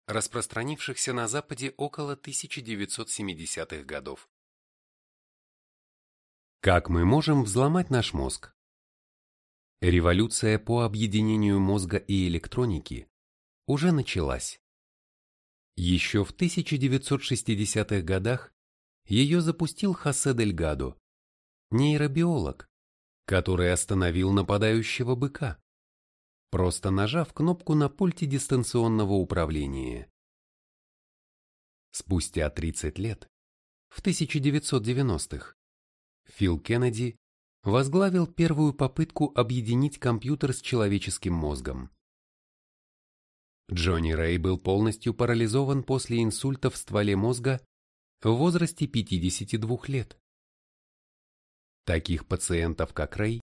распространившихся на Западе около 1970-х годов. Как мы можем взломать наш мозг? Революция по объединению мозга и электроники уже началась. Еще в 1960-х годах ее запустил Хосе Дельгадо, нейробиолог, который остановил нападающего быка, просто нажав кнопку на пульте дистанционного управления. Спустя 30 лет, в 1990-х, Фил Кеннеди возглавил первую попытку объединить компьютер с человеческим мозгом. Джонни Рэй был полностью парализован после инсульта в стволе мозга в возрасте 52 лет. Таких пациентов, как Рэй,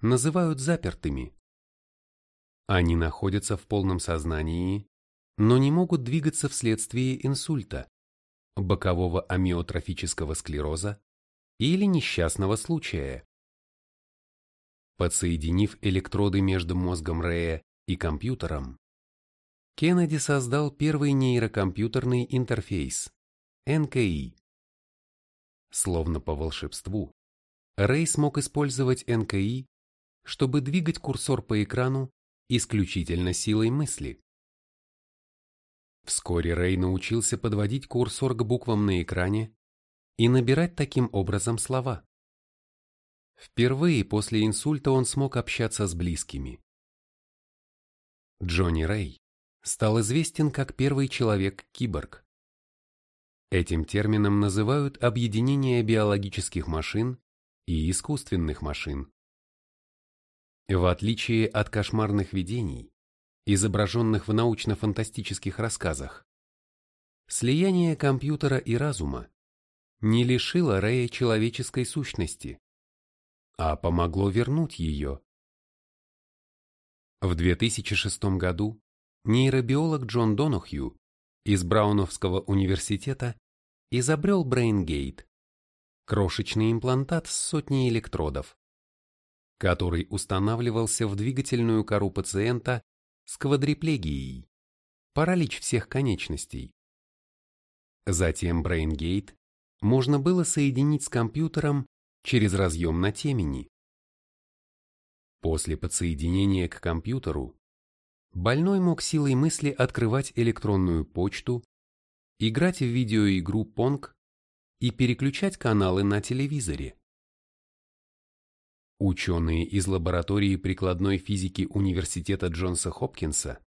называют запертыми. Они находятся в полном сознании, но не могут двигаться вследствие инсульта, бокового амиотрофического склероза или несчастного случая. Подсоединив электроды между мозгом Рэя и компьютером, Кеннеди создал первый нейрокомпьютерный интерфейс – НКИ, Словно по волшебству, Рэй смог использовать НКИ, чтобы двигать курсор по экрану исключительно силой мысли. Вскоре Рэй научился подводить курсор к буквам на экране и набирать таким образом слова. Впервые после инсульта он смог общаться с близкими. Джонни Рэй стал известен как первый человек-киборг. Этим термином называют объединение биологических машин и искусственных машин. В отличие от кошмарных видений, изображенных в научно-фантастических рассказах, слияние компьютера и разума не лишило Рэя человеческой сущности, а помогло вернуть ее. В 2006 году нейробиолог Джон Донохью из Брауновского университета изобрел BrainGate – крошечный имплантат с сотней электродов, который устанавливался в двигательную кору пациента с квадриплегией, паралич всех конечностей. Затем BrainGate можно было соединить с компьютером через разъем на темени. После подсоединения к компьютеру больной мог силой мысли открывать электронную почту, играть в видеоигру Pong и переключать каналы на телевизоре. Ученые из лаборатории прикладной физики Университета Джонса Хопкинса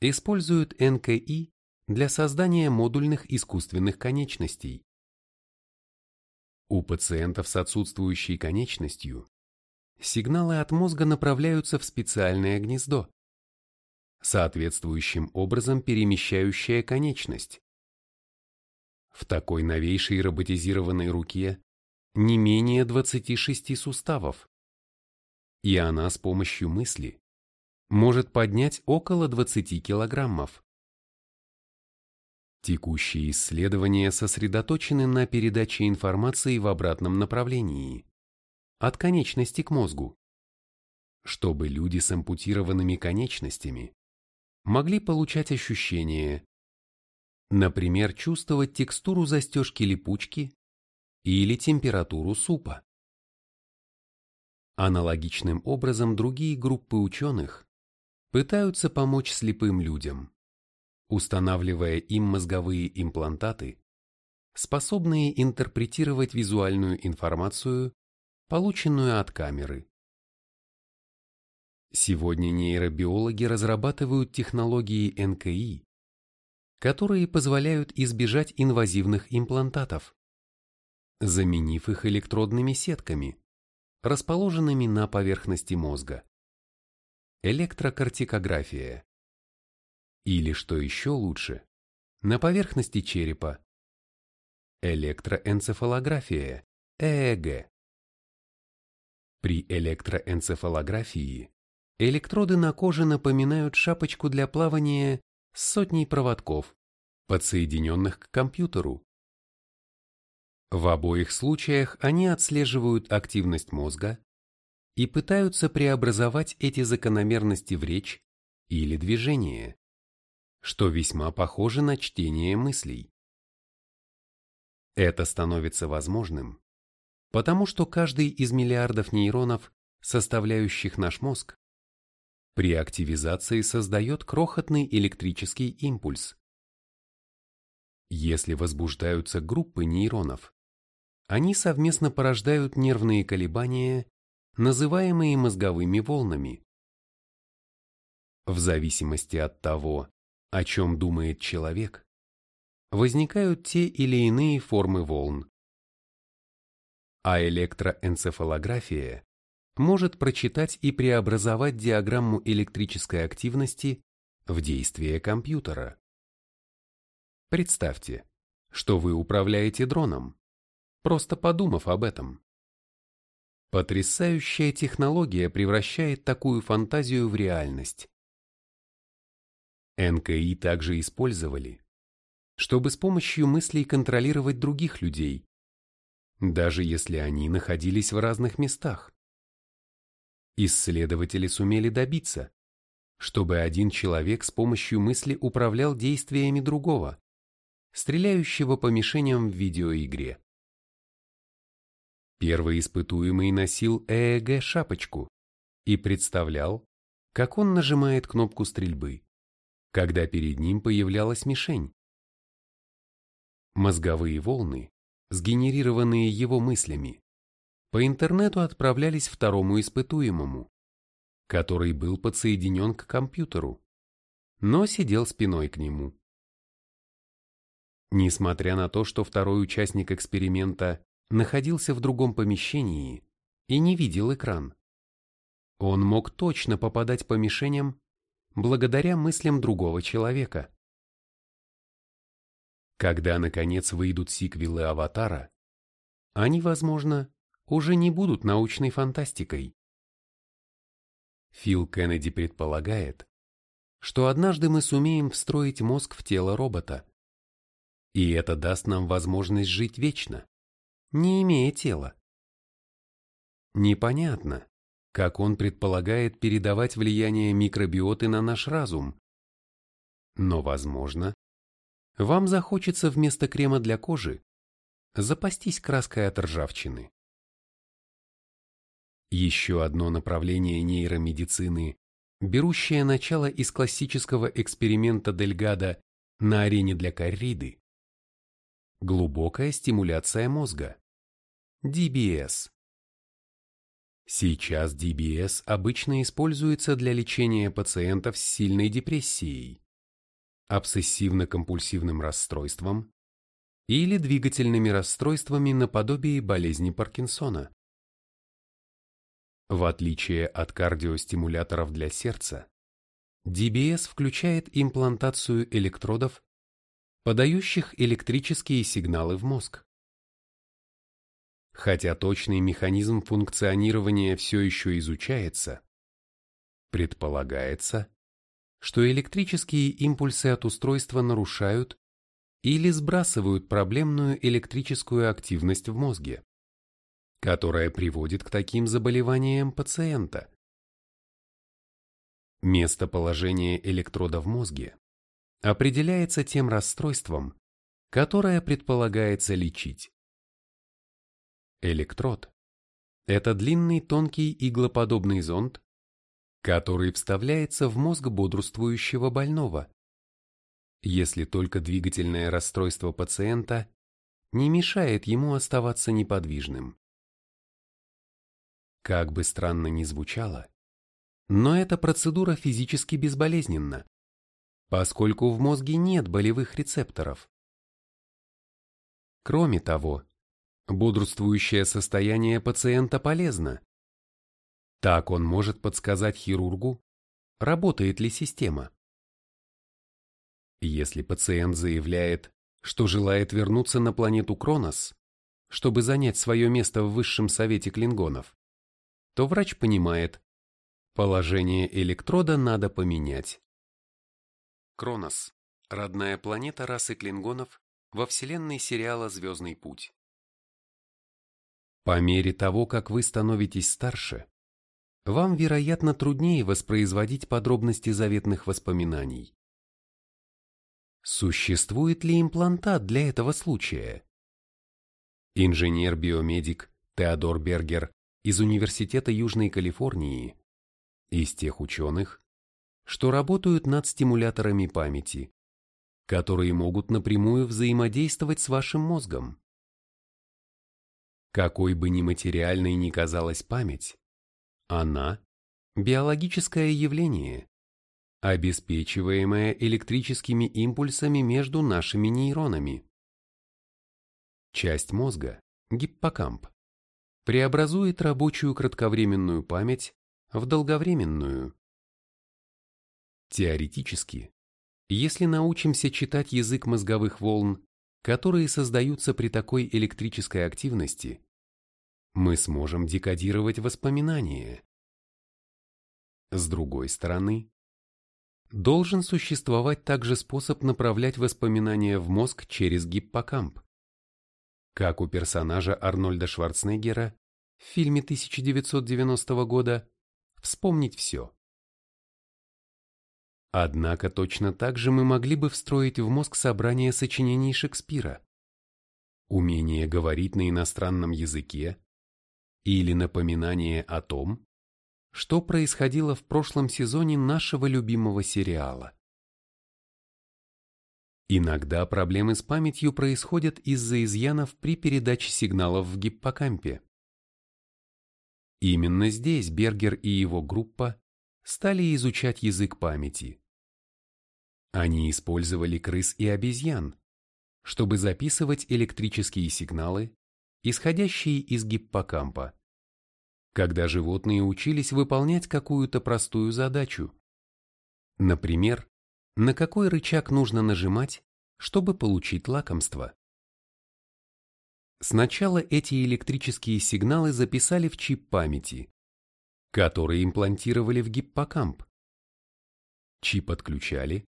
используют НКИ для создания модульных искусственных конечностей. У пациентов с отсутствующей конечностью сигналы от мозга направляются в специальное гнездо, соответствующим образом перемещающая конечность. В такой новейшей роботизированной руке не менее 26 суставов. И она с помощью мысли может поднять около 20 килограммов. Текущие исследования сосредоточены на передаче информации в обратном направлении, от конечности к мозгу, чтобы люди с ампутированными конечностями могли получать ощущения, например, чувствовать текстуру застежки липучки или температуру супа. Аналогичным образом другие группы ученых пытаются помочь слепым людям, устанавливая им мозговые имплантаты, способные интерпретировать визуальную информацию, полученную от камеры. Сегодня нейробиологи разрабатывают технологии НКИ, которые позволяют избежать инвазивных имплантатов, заменив их электродными сетками, расположенными на поверхности мозга. Электрокартикография. Или, что еще лучше, на поверхности черепа. Электроэнцефалография, ЭЭГ. При электроэнцефалографии электроды на коже напоминают шапочку для плавания с сотней проводков, подсоединенных к компьютеру. В обоих случаях они отслеживают активность мозга и пытаются преобразовать эти закономерности в речь или движение, что весьма похоже на чтение мыслей. Это становится возможным, потому что каждый из миллиардов нейронов, составляющих наш мозг, при активизации создает крохотный электрический импульс. Если возбуждаются группы нейронов, они совместно порождают нервные колебания, называемые мозговыми волнами. В зависимости от того, о чем думает человек, возникают те или иные формы волн. А электроэнцефалография может прочитать и преобразовать диаграмму электрической активности в действие компьютера. Представьте, что вы управляете дроном просто подумав об этом. Потрясающая технология превращает такую фантазию в реальность. НКИ также использовали, чтобы с помощью мыслей контролировать других людей, даже если они находились в разных местах. Исследователи сумели добиться, чтобы один человек с помощью мысли управлял действиями другого, стреляющего по мишеням в видеоигре. Первый испытуемый носил ЭЭГ-шапочку и представлял, как он нажимает кнопку стрельбы, когда перед ним появлялась мишень. Мозговые волны, сгенерированные его мыслями, по интернету отправлялись второму испытуемому, который был подсоединен к компьютеру, но сидел спиной к нему. Несмотря на то, что второй участник эксперимента находился в другом помещении и не видел экран, он мог точно попадать по мишеням благодаря мыслям другого человека. Когда, наконец, выйдут сиквелы «Аватара», они, возможно, уже не будут научной фантастикой. Фил Кеннеди предполагает, что однажды мы сумеем встроить мозг в тело робота, и это даст нам возможность жить вечно, не имея тела. Непонятно, как он предполагает передавать влияние микробиоты на наш разум. Но, возможно, вам захочется вместо крема для кожи запастись краской от ржавчины. Еще одно направление нейромедицины, берущее начало из классического эксперимента Дельгада на арене для корриды, Глубокая стимуляция мозга. DBS. Сейчас DBS обычно используется для лечения пациентов с сильной депрессией, обсессивно-компульсивным расстройством или двигательными расстройствами наподобие болезни Паркинсона. В отличие от кардиостимуляторов для сердца, DBS включает имплантацию электродов подающих электрические сигналы в мозг. Хотя точный механизм функционирования все еще изучается, предполагается, что электрические импульсы от устройства нарушают или сбрасывают проблемную электрическую активность в мозге, которая приводит к таким заболеваниям пациента. Местоположение электрода в мозге определяется тем расстройством, которое предполагается лечить. Электрод – это длинный тонкий иглоподобный зонд, который вставляется в мозг бодрствующего больного, если только двигательное расстройство пациента не мешает ему оставаться неподвижным. Как бы странно ни звучало, но эта процедура физически безболезненна поскольку в мозге нет болевых рецепторов. Кроме того, бодрствующее состояние пациента полезно. Так он может подсказать хирургу, работает ли система. Если пациент заявляет, что желает вернуться на планету Кронос, чтобы занять свое место в высшем совете клингонов, то врач понимает, положение электрода надо поменять. Кронос – родная планета расы клингонов во вселенной сериала «Звездный путь». По мере того, как вы становитесь старше, вам, вероятно, труднее воспроизводить подробности заветных воспоминаний. Существует ли имплантат для этого случая? Инженер-биомедик Теодор Бергер из Университета Южной Калифорнии, из тех ученых, что работают над стимуляторами памяти, которые могут напрямую взаимодействовать с вашим мозгом. Какой бы ни материальной ни казалась память, она – биологическое явление, обеспечиваемое электрическими импульсами между нашими нейронами. Часть мозга, гиппокамп, преобразует рабочую кратковременную память в долговременную. Теоретически, если научимся читать язык мозговых волн, которые создаются при такой электрической активности, мы сможем декодировать воспоминания. С другой стороны, должен существовать также способ направлять воспоминания в мозг через гиппокамп, как у персонажа Арнольда Шварценеггера в фильме 1990 года «Вспомнить все». Однако точно так же мы могли бы встроить в мозг собрание сочинений Шекспира. Умение говорить на иностранном языке или напоминание о том, что происходило в прошлом сезоне нашего любимого сериала. Иногда проблемы с памятью происходят из-за изъянов при передаче сигналов в гиппокампе. Именно здесь Бергер и его группа стали изучать язык памяти. Они использовали крыс и обезьян, чтобы записывать электрические сигналы, исходящие из гиппокампа, когда животные учились выполнять какую-то простую задачу. Например, на какой рычаг нужно нажимать, чтобы получить лакомство. Сначала эти электрические сигналы записали в чип памяти, который имплантировали в гиппокамп. Чип отключали,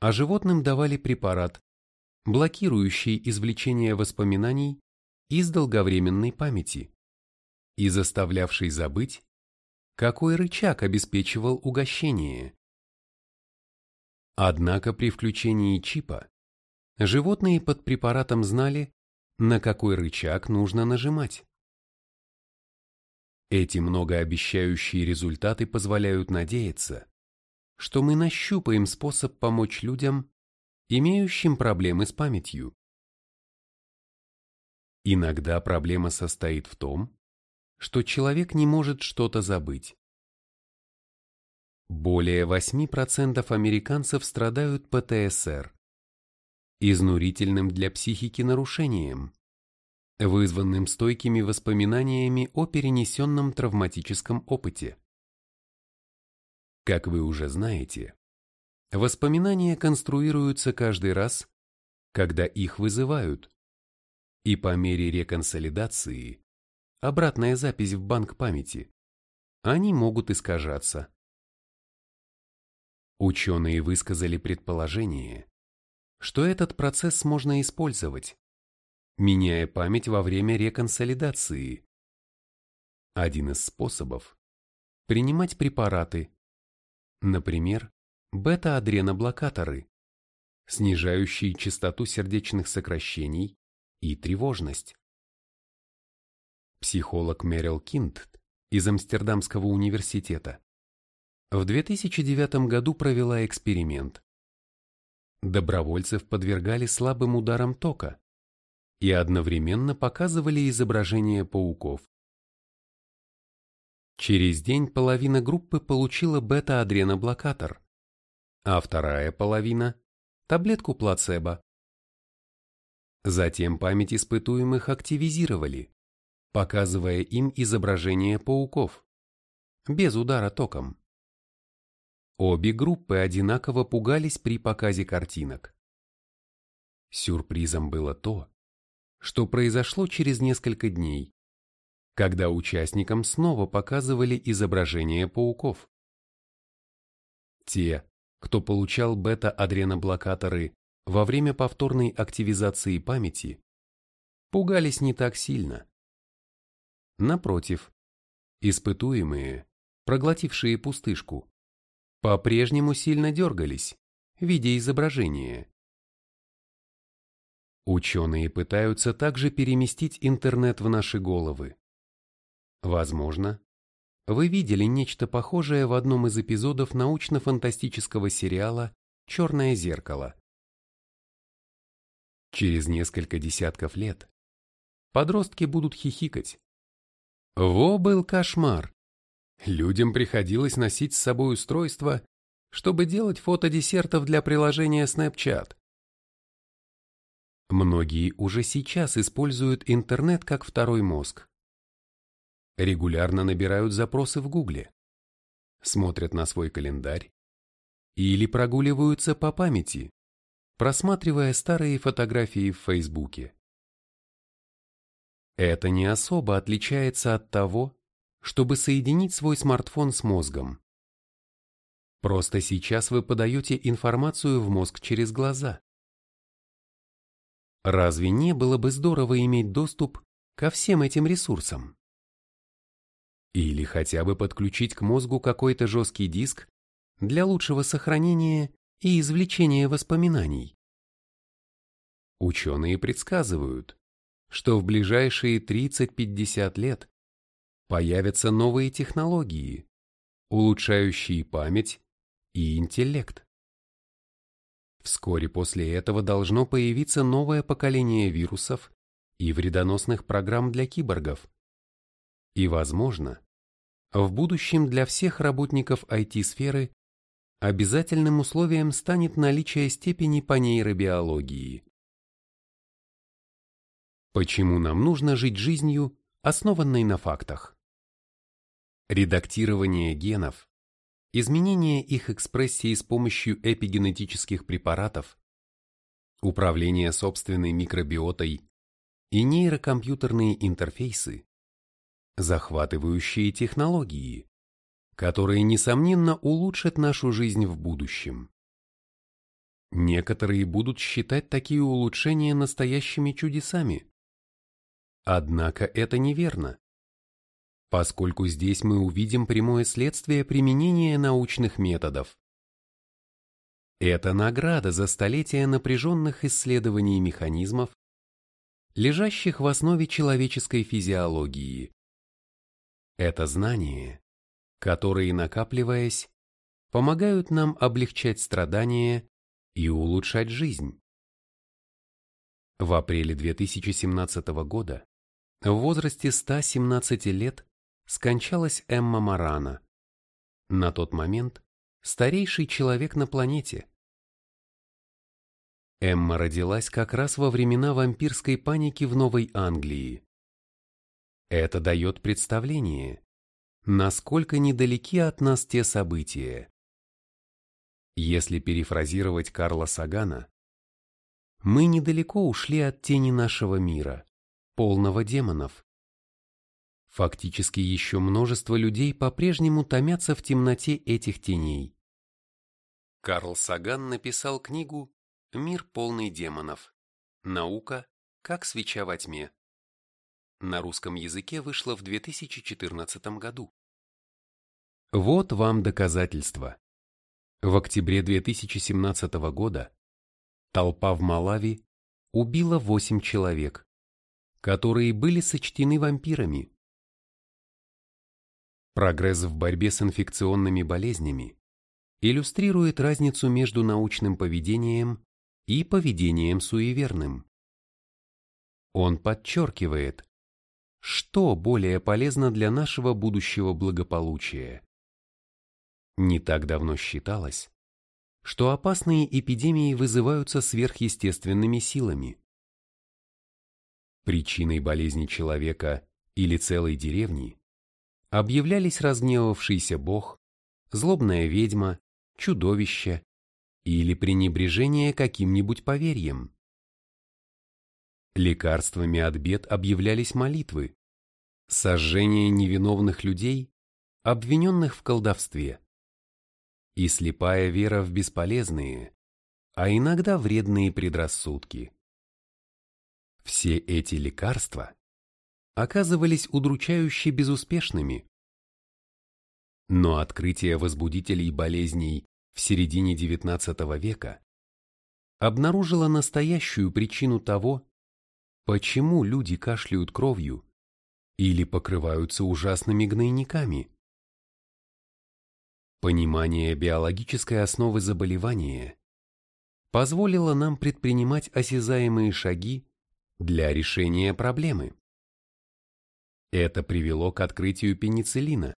а животным давали препарат, блокирующий извлечение воспоминаний из долговременной памяти и заставлявший забыть, какой рычаг обеспечивал угощение. Однако при включении чипа животные под препаратом знали, на какой рычаг нужно нажимать. Эти многообещающие результаты позволяют надеяться, что мы нащупаем способ помочь людям, имеющим проблемы с памятью. Иногда проблема состоит в том, что человек не может что-то забыть. Более 8% американцев страдают ПТСР, изнурительным для психики нарушением, вызванным стойкими воспоминаниями о перенесенном травматическом опыте. Как вы уже знаете, воспоминания конструируются каждый раз, когда их вызывают, и по мере реконсолидации, обратная запись в банк памяти, они могут искажаться. Ученые высказали предположение, что этот процесс можно использовать, меняя память во время реконсолидации. Один из способов – принимать препараты, например, бета-адреноблокаторы, снижающие частоту сердечных сокращений и тревожность. Психолог Мерил Кинт из Амстердамского университета в 2009 году провела эксперимент. Добровольцев подвергали слабым ударам тока и одновременно показывали изображения пауков. Через день половина группы получила бета-адреноблокатор, а вторая половина – таблетку плацебо. Затем память испытуемых активизировали, показывая им изображение пауков, без удара током. Обе группы одинаково пугались при показе картинок. Сюрпризом было то, что произошло через несколько дней, когда участникам снова показывали изображения пауков. Те, кто получал бета-адреноблокаторы во время повторной активизации памяти, пугались не так сильно. Напротив, испытуемые, проглотившие пустышку, по-прежнему сильно дергались, видя изображение. Ученые пытаются также переместить интернет в наши головы. Возможно, вы видели нечто похожее в одном из эпизодов научно-фантастического сериала «Черное зеркало». Через несколько десятков лет подростки будут хихикать. Во был кошмар! Людям приходилось носить с собой устройство, чтобы делать фото десертов для приложения Snapchat. Многие уже сейчас используют интернет как второй мозг. Регулярно набирают запросы в Гугле, смотрят на свой календарь или прогуливаются по памяти, просматривая старые фотографии в Фейсбуке. Это не особо отличается от того, чтобы соединить свой смартфон с мозгом. Просто сейчас вы подаете информацию в мозг через глаза. Разве не было бы здорово иметь доступ ко всем этим ресурсам? Или хотя бы подключить к мозгу какой-то жесткий диск для лучшего сохранения и извлечения воспоминаний. Ученые предсказывают, что в ближайшие 30-50 лет появятся новые технологии, улучшающие память и интеллект. Вскоре после этого должно появиться новое поколение вирусов и вредоносных программ для киборгов. И, возможно, в будущем для всех работников IT-сферы обязательным условием станет наличие степени по нейробиологии. Почему нам нужно жить жизнью, основанной на фактах? Редактирование генов, изменение их экспрессии с помощью эпигенетических препаратов, управление собственной микробиотой и нейрокомпьютерные интерфейсы, захватывающие технологии, которые, несомненно, улучшат нашу жизнь в будущем. Некоторые будут считать такие улучшения настоящими чудесами. Однако это неверно, поскольку здесь мы увидим прямое следствие применения научных методов. Это награда за столетия напряженных исследований механизмов, лежащих в основе человеческой физиологии. Это знания, которые, накапливаясь, помогают нам облегчать страдания и улучшать жизнь. В апреле 2017 года в возрасте 117 лет скончалась Эмма Марана, на тот момент старейший человек на планете. Эмма родилась как раз во времена вампирской паники в Новой Англии. Это дает представление, насколько недалеки от нас те события. Если перефразировать Карла Сагана, мы недалеко ушли от тени нашего мира полного демонов. Фактически еще множество людей по-прежнему томятся в темноте этих теней. Карл Саган написал книгу «Мир полный демонов. Наука, как свеча во тьме». На русском языке вышла в 2014 году. Вот вам доказательства. В октябре 2017 года толпа в Малави убила 8 человек которые были сочтены вампирами. Прогресс в борьбе с инфекционными болезнями иллюстрирует разницу между научным поведением и поведением суеверным. Он подчеркивает, что более полезно для нашего будущего благополучия. Не так давно считалось, что опасные эпидемии вызываются сверхъестественными силами. Причиной болезни человека или целой деревни объявлялись разгневавшийся бог, злобная ведьма, чудовище или пренебрежение каким-нибудь поверьем. Лекарствами от бед объявлялись молитвы, сожжение невиновных людей, обвиненных в колдовстве, и слепая вера в бесполезные, а иногда вредные предрассудки. Все эти лекарства оказывались удручающе безуспешными. Но открытие возбудителей болезней в середине XIX века обнаружило настоящую причину того, почему люди кашляют кровью или покрываются ужасными гнойниками. Понимание биологической основы заболевания позволило нам предпринимать осязаемые шаги для решения проблемы. Это привело к открытию пенициллина,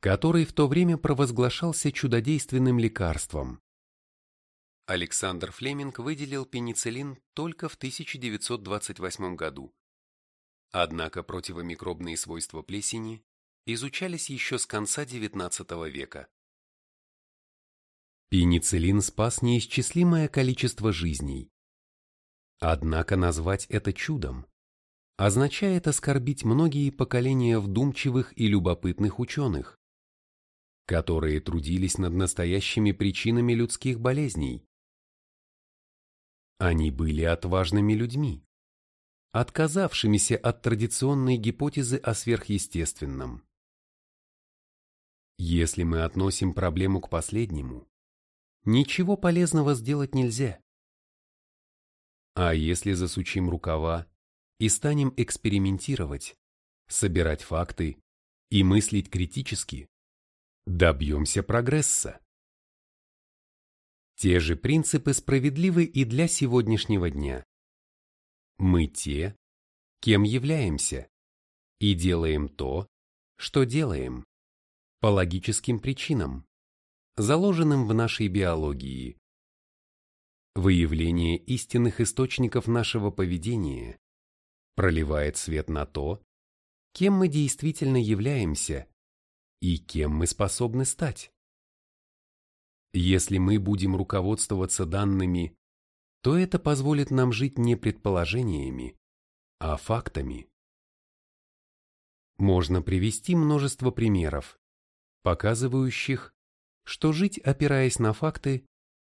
который в то время провозглашался чудодейственным лекарством. Александр Флеминг выделил пенициллин только в 1928 году. Однако противомикробные свойства плесени изучались еще с конца XIX века. Пенициллин спас неисчислимое количество жизней. Однако назвать это чудом означает оскорбить многие поколения вдумчивых и любопытных ученых, которые трудились над настоящими причинами людских болезней. Они были отважными людьми, отказавшимися от традиционной гипотезы о сверхъестественном. Если мы относим проблему к последнему, ничего полезного сделать нельзя. А если засучим рукава и станем экспериментировать, собирать факты и мыслить критически, добьемся прогресса. Те же принципы справедливы и для сегодняшнего дня. Мы те, кем являемся, и делаем то, что делаем, по логическим причинам, заложенным в нашей биологии. Выявление истинных источников нашего поведения проливает свет на то, кем мы действительно являемся и кем мы способны стать. Если мы будем руководствоваться данными, то это позволит нам жить не предположениями, а фактами. Можно привести множество примеров, показывающих, что жить, опираясь на факты,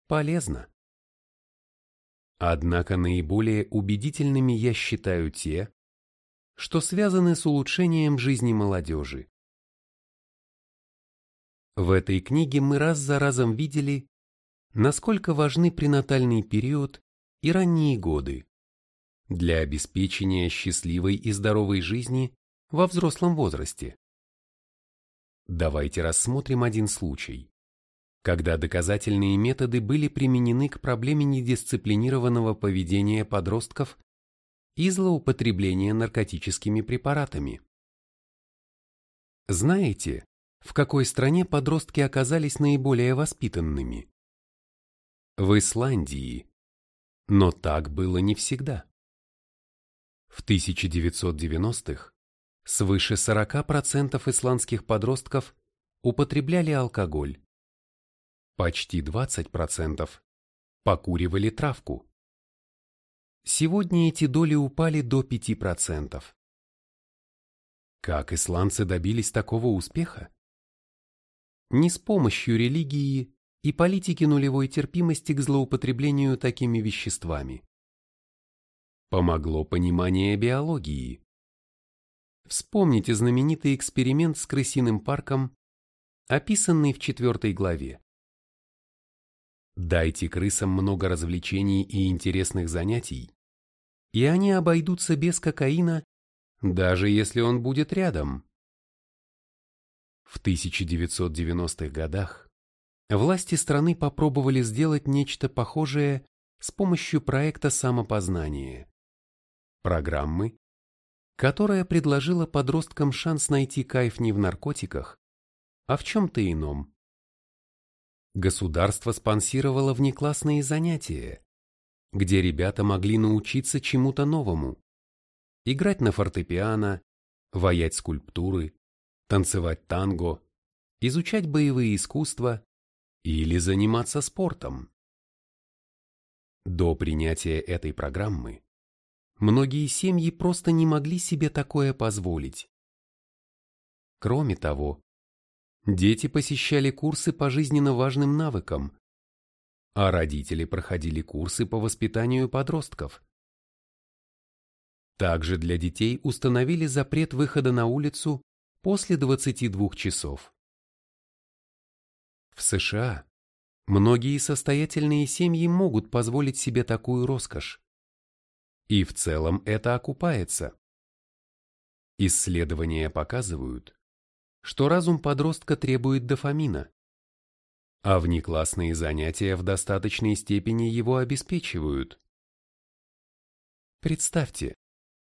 полезно. Однако наиболее убедительными я считаю те, что связаны с улучшением жизни молодежи. В этой книге мы раз за разом видели, насколько важны пренатальный период и ранние годы для обеспечения счастливой и здоровой жизни во взрослом возрасте. Давайте рассмотрим один случай, когда доказательные методы были применены к проблеме недисциплинированного поведения подростков и злоупотребления наркотическими препаратами. Знаете, в какой стране подростки оказались наиболее воспитанными. В Исландии. Но так было не всегда. В 1990-х свыше 40% исландских подростков употребляли алкоголь. Почти 20% покуривали травку. Сегодня эти доли упали до 5%. Как исландцы добились такого успеха? не с помощью религии и политики нулевой терпимости к злоупотреблению такими веществами. Помогло понимание биологии. Вспомните знаменитый эксперимент с крысиным парком, описанный в четвертой главе. Дайте крысам много развлечений и интересных занятий, и они обойдутся без кокаина, даже если он будет рядом. В 1990-х годах власти страны попробовали сделать нечто похожее с помощью проекта самопознания. Программы, которая предложила подросткам шанс найти кайф не в наркотиках, а в чем-то ином. Государство спонсировало внеклассные занятия, где ребята могли научиться чему-то новому, играть на фортепиано, ваять скульптуры, танцевать танго, изучать боевые искусства или заниматься спортом. До принятия этой программы многие семьи просто не могли себе такое позволить. Кроме того, дети посещали курсы по жизненно важным навыкам, а родители проходили курсы по воспитанию подростков. Также для детей установили запрет выхода на улицу после 22 часов. В США многие состоятельные семьи могут позволить себе такую роскошь. И в целом это окупается. Исследования показывают, что разум подростка требует дофамина, а внеклассные занятия в достаточной степени его обеспечивают. Представьте,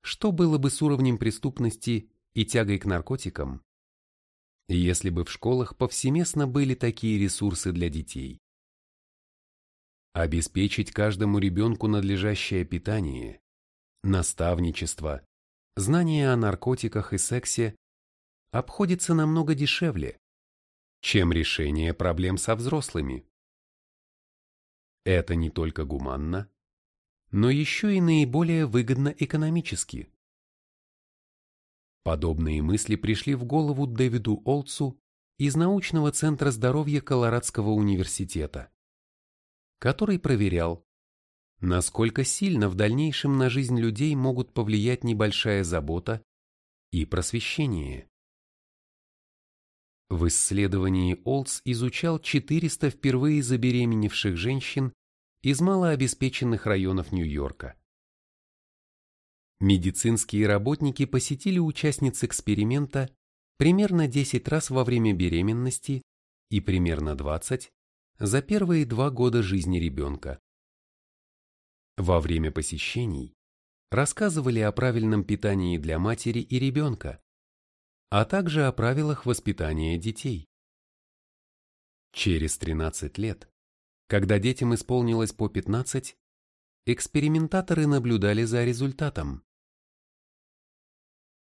что было бы с уровнем преступности и тягой к наркотикам, если бы в школах повсеместно были такие ресурсы для детей. Обеспечить каждому ребенку надлежащее питание, наставничество, знания о наркотиках и сексе обходится намного дешевле, чем решение проблем со взрослыми. Это не только гуманно, но еще и наиболее выгодно экономически. Подобные мысли пришли в голову Дэвиду Олдсу из научного центра здоровья Колорадского университета, который проверял, насколько сильно в дальнейшем на жизнь людей могут повлиять небольшая забота и просвещение. В исследовании Олдс изучал 400 впервые забеременевших женщин из малообеспеченных районов Нью-Йорка. Медицинские работники посетили участниц эксперимента примерно 10 раз во время беременности и примерно 20 за первые два года жизни ребенка. Во время посещений рассказывали о правильном питании для матери и ребенка, а также о правилах воспитания детей. Через 13 лет, когда детям исполнилось по 15, экспериментаторы наблюдали за результатом.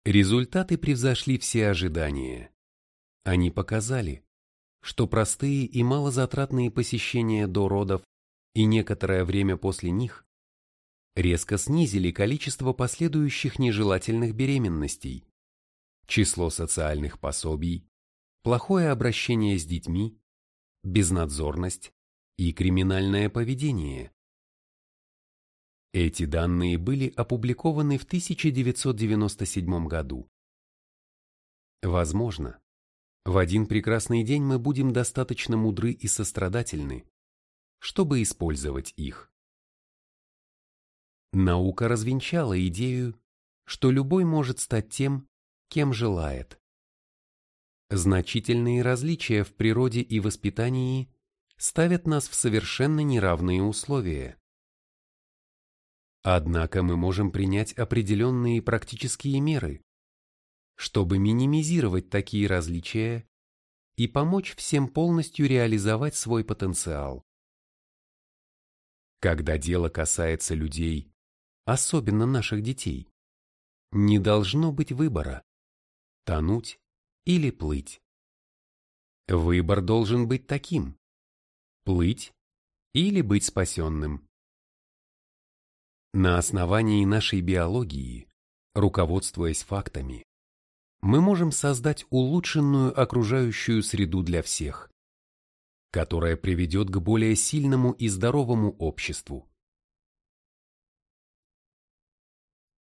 Результаты превзошли все ожидания. Они показали, что простые и малозатратные посещения до родов и некоторое время после них резко снизили количество последующих нежелательных беременностей, число социальных пособий, плохое обращение с детьми, безнадзорность и криминальное поведение. Эти данные были опубликованы в 1997 году. Возможно, в один прекрасный день мы будем достаточно мудры и сострадательны, чтобы использовать их. Наука развенчала идею, что любой может стать тем, кем желает. Значительные различия в природе и воспитании ставят нас в совершенно неравные условия. Однако мы можем принять определенные практические меры, чтобы минимизировать такие различия и помочь всем полностью реализовать свой потенциал. Когда дело касается людей, особенно наших детей. Не должно быть выбора – тонуть или плыть. Выбор должен быть таким – плыть или быть спасенным. На основании нашей биологии, руководствуясь фактами, мы можем создать улучшенную окружающую среду для всех, которая приведет к более сильному и здоровому обществу.